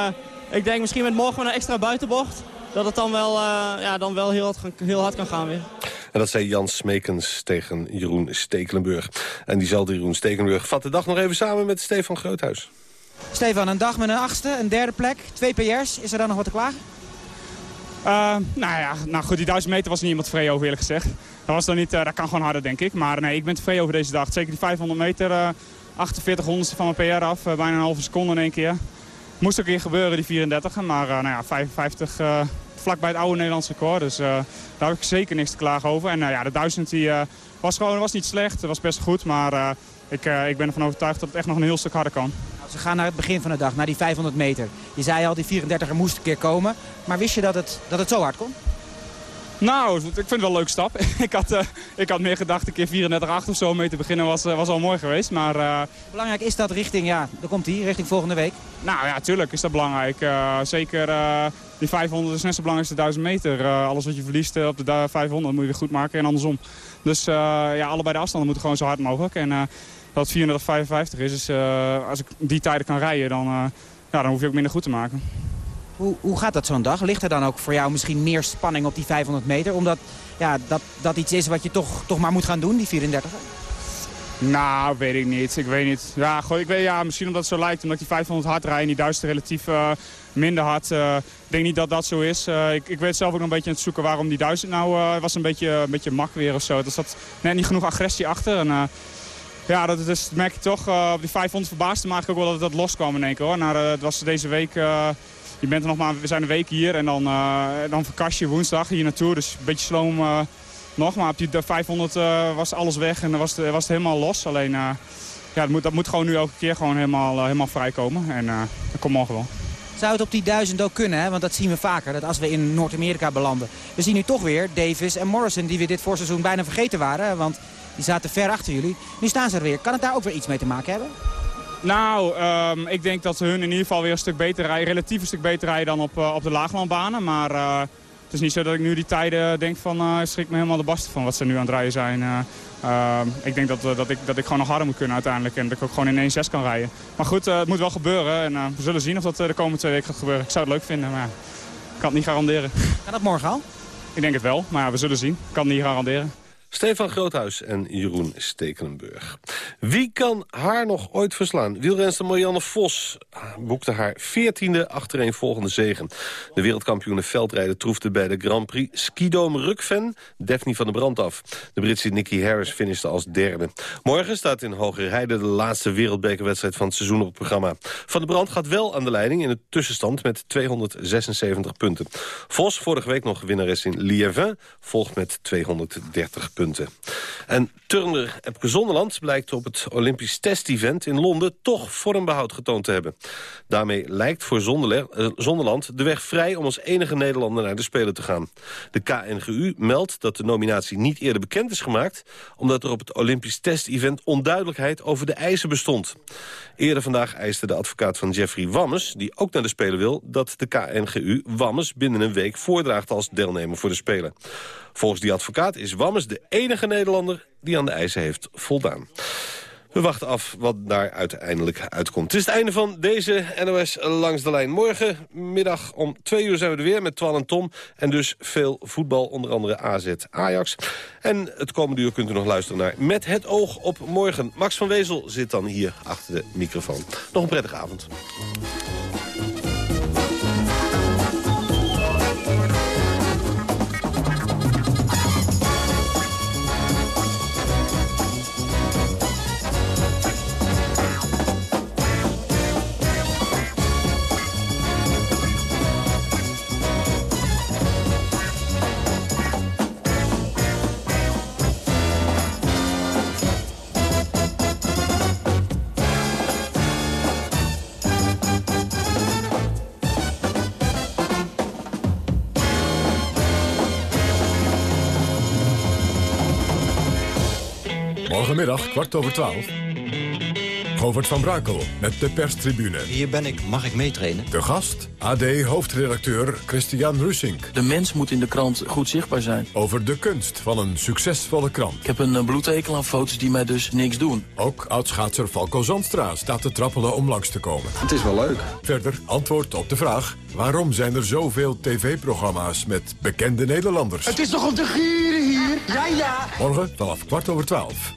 [SPEAKER 26] ik denk misschien met morgen een extra buitenbocht. Dat het dan wel, ja, dan wel heel, hard, heel hard kan gaan weer.
[SPEAKER 8] En dat zei Jan Smekens tegen Jeroen Stekelenburg. En diezelfde Jeroen Stekelenburg vat de dag nog even samen met Stefan Groothuis.
[SPEAKER 25] Stefan, een dag met een achtste, een derde plek, twee PR's. Is er dan nog wat te klagen?
[SPEAKER 27] Uh, nou ja, nou goed, die 1000 meter was niemand tevreden over eerlijk gezegd. Dat, was dan niet, uh, dat kan gewoon harder denk ik. Maar nee, ik ben tevreden over deze dag. Zeker die 500 meter, uh, 48 honderdste van mijn PR af. bijna een halve seconde in één keer. Moest ook een keer gebeuren, die 34. Maar nou ja, 55 vlak bij het oude Nederlandse record. Dus daar heb ik zeker niks te klagen over. En ja, de 1000 die, was, gewoon, was niet slecht, het was best goed. Maar ik, ik ben ervan overtuigd dat het echt nog een heel stuk harder kan.
[SPEAKER 25] Ze gaan naar het begin van de dag, naar die 500 meter. Je zei al, die 34er moest een keer komen. Maar wist je dat het, dat het zo hard kon?
[SPEAKER 27] Nou, ik vind het wel een leuke stap. ik, had, uh, ik had meer gedacht een keer 34,8 of zo mee te beginnen was, uh, was al mooi geweest. Maar, uh...
[SPEAKER 25] Belangrijk is dat richting, ja, daar komt hij, richting volgende week?
[SPEAKER 27] Nou ja, tuurlijk is dat belangrijk. zeker die 500 is net zo belangrijk als de 1000 meter. alles wat je verliest op de 500 moet je weer goed maken en andersom. Dus ja, allebei de afstanden moeten gewoon zo hard mogelijk. En dat 455 is. Dus als ik die tijden kan rijden, dan, ja, dan hoef je ook minder goed te maken.
[SPEAKER 25] Hoe, hoe gaat dat zo'n dag? Ligt er dan ook voor jou misschien meer spanning op die 500 meter? Omdat ja, dat, dat iets is wat je toch, toch maar moet gaan doen, die 34?
[SPEAKER 27] Nou, weet ik niet. Ik weet niet. Ja, goh, ik weet, ja, misschien omdat het zo lijkt. Omdat die 500 hard rijden en die 1000 relatief uh, minder hard. Uh, ik denk niet dat dat zo is. Uh, ik, ik weet zelf ook nog een beetje aan het zoeken waarom die 1000 nou was een beetje, een beetje mak weer of zo. Er zat net niet genoeg agressie achter. En, ja, dat, dus, merk je toch. op die 500 verbaasde me eigenlijk ook wel dat het loskwam in één keer. Hoor. Nou, het was deze week je bent er nog maar, we zijn een week hier en dan, uh, dan verkast je woensdag hier naartoe. Dus een beetje sloom uh, nog. Maar op die 500 uh, was alles weg en was was het helemaal los. Alleen ja, dat, moet, dat moet gewoon nu elke keer gewoon helemaal, helemaal vrijkomen. En dat komt morgen wel.
[SPEAKER 25] Zou het op die duizend ook kunnen, hè? want dat zien we vaker, dat als we in Noord-Amerika belanden. We zien nu toch weer Davis en Morrison, die we dit voorseizoen bijna vergeten waren. Want die zaten ver achter jullie. Nu staan ze er weer. Kan het daar ook weer iets mee te maken hebben?
[SPEAKER 27] Nou, um, ik denk dat hun in ieder geval weer een stuk beter rijden. Relatief een stuk beter rijden dan op, uh, op de laaglandbanen. Maar uh, het is niet zo dat ik nu die tijden denk van... Uh, schrik me helemaal de barsten van wat ze nu aan het rijden zijn. Ehm, ik denk dat, dat, ik, dat ik gewoon nog harder moet kunnen uiteindelijk. En dat ik ook gewoon in 1-6 kan rijden. Maar goed, het moet wel gebeuren. En we zullen zien of dat de komende twee weken gaat gebeuren. Ik zou het leuk vinden, maar ik kan het niet garanderen.
[SPEAKER 25] Kan dat morgen al?
[SPEAKER 27] Ik denk het wel, maar ja, we zullen zien. Ik kan het niet garanderen.
[SPEAKER 8] Stefan Groothuis en Jeroen Stekelenburg. Wie kan haar nog ooit verslaan? Wielrenster Marianne Vos boekte haar veertiende achtereenvolgende zegen. De wereldkampioene veldrijden troefde bij de Grand Prix Skidome Rukven Daphne van der Brand af. De Britse Nikki Harris finishte als derde. Morgen staat in Hogerheide de laatste wereldbekerwedstrijd van het seizoen op het programma. Van der Brand gaat wel aan de leiding in de tussenstand met 276 punten. Vos, vorige week nog winnares in Liévin, volgt met 230 punten En turner Epke Zonderland blijkt op het Olympisch test-event in Londen... toch vormbehoud getoond te hebben. Daarmee lijkt voor eh, Zonderland de weg vrij om als enige Nederlander naar de Spelen te gaan. De KNGU meldt dat de nominatie niet eerder bekend is gemaakt... omdat er op het Olympisch test-event onduidelijkheid over de eisen bestond. Eerder vandaag eiste de advocaat van Jeffrey Wammes... die ook naar de Spelen wil, dat de KNGU Wammes binnen een week voordraagt als deelnemer voor de Spelen. Volgens die advocaat is Wammes de enige Nederlander die aan de eisen heeft voldaan. We wachten af wat daar uiteindelijk uitkomt. Het is het einde van deze NOS Langs de Lijn. Morgenmiddag om twee uur zijn we er weer met Twan en Tom. En dus veel voetbal, onder andere AZ Ajax. En het komende uur kunt u nog luisteren naar Met het oog op morgen. Max van Wezel zit dan hier achter de microfoon. Nog een prettige avond.
[SPEAKER 28] Morgenmiddag, kwart over twaalf. Govert van Brakel met de perstribune.
[SPEAKER 16] Hier ben ik. Mag ik meetrainen?
[SPEAKER 28] De gast, AD-hoofdredacteur Christian Russink.
[SPEAKER 29] De mens moet in de krant goed zichtbaar zijn.
[SPEAKER 28] Over de kunst van een succesvolle krant.
[SPEAKER 29] Ik heb een uh, bloedhekel aan foto's die mij dus niks doen.
[SPEAKER 28] Ook oudschaatser Falco Zandstra staat te trappelen om langs te komen.
[SPEAKER 16] Het is wel leuk.
[SPEAKER 28] Verder antwoord op de vraag... waarom zijn er zoveel tv-programma's met bekende Nederlanders?
[SPEAKER 30] Het is toch om te gieren hier? Ja, ja.
[SPEAKER 28] Morgen vanaf kwart over twaalf.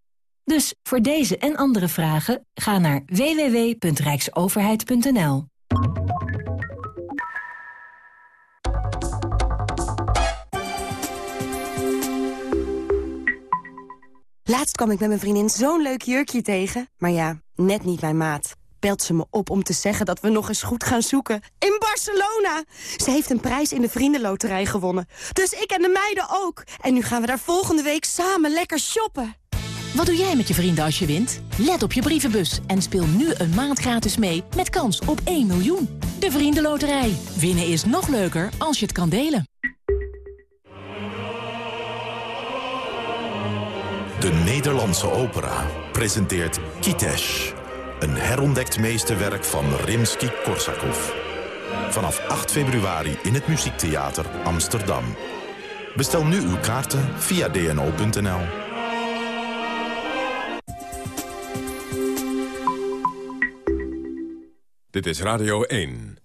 [SPEAKER 1] Dus voor deze en andere vragen ga naar www.rijksoverheid.nl.
[SPEAKER 31] Laatst kwam ik met mijn vriendin zo'n leuk jurkje tegen. Maar ja, net niet mijn maat. Belt ze me op om te zeggen dat we nog eens goed gaan zoeken. In Barcelona! Ze heeft een prijs in de vriendenloterij gewonnen. Dus ik en de meiden ook. En nu gaan we daar volgende week samen lekker shoppen.
[SPEAKER 32] Wat doe jij met je vrienden als je wint? Let op je brievenbus en speel nu een maand gratis mee met kans op 1 miljoen. De Vriendenloterij. Winnen is nog leuker als je het kan delen.
[SPEAKER 33] De Nederlandse opera presenteert Kitesh. Een herontdekt meesterwerk van Rimsky-Korsakov. Vanaf 8 februari in het Muziektheater Amsterdam. Bestel nu uw kaarten via dno.nl.
[SPEAKER 28] Dit is Radio 1.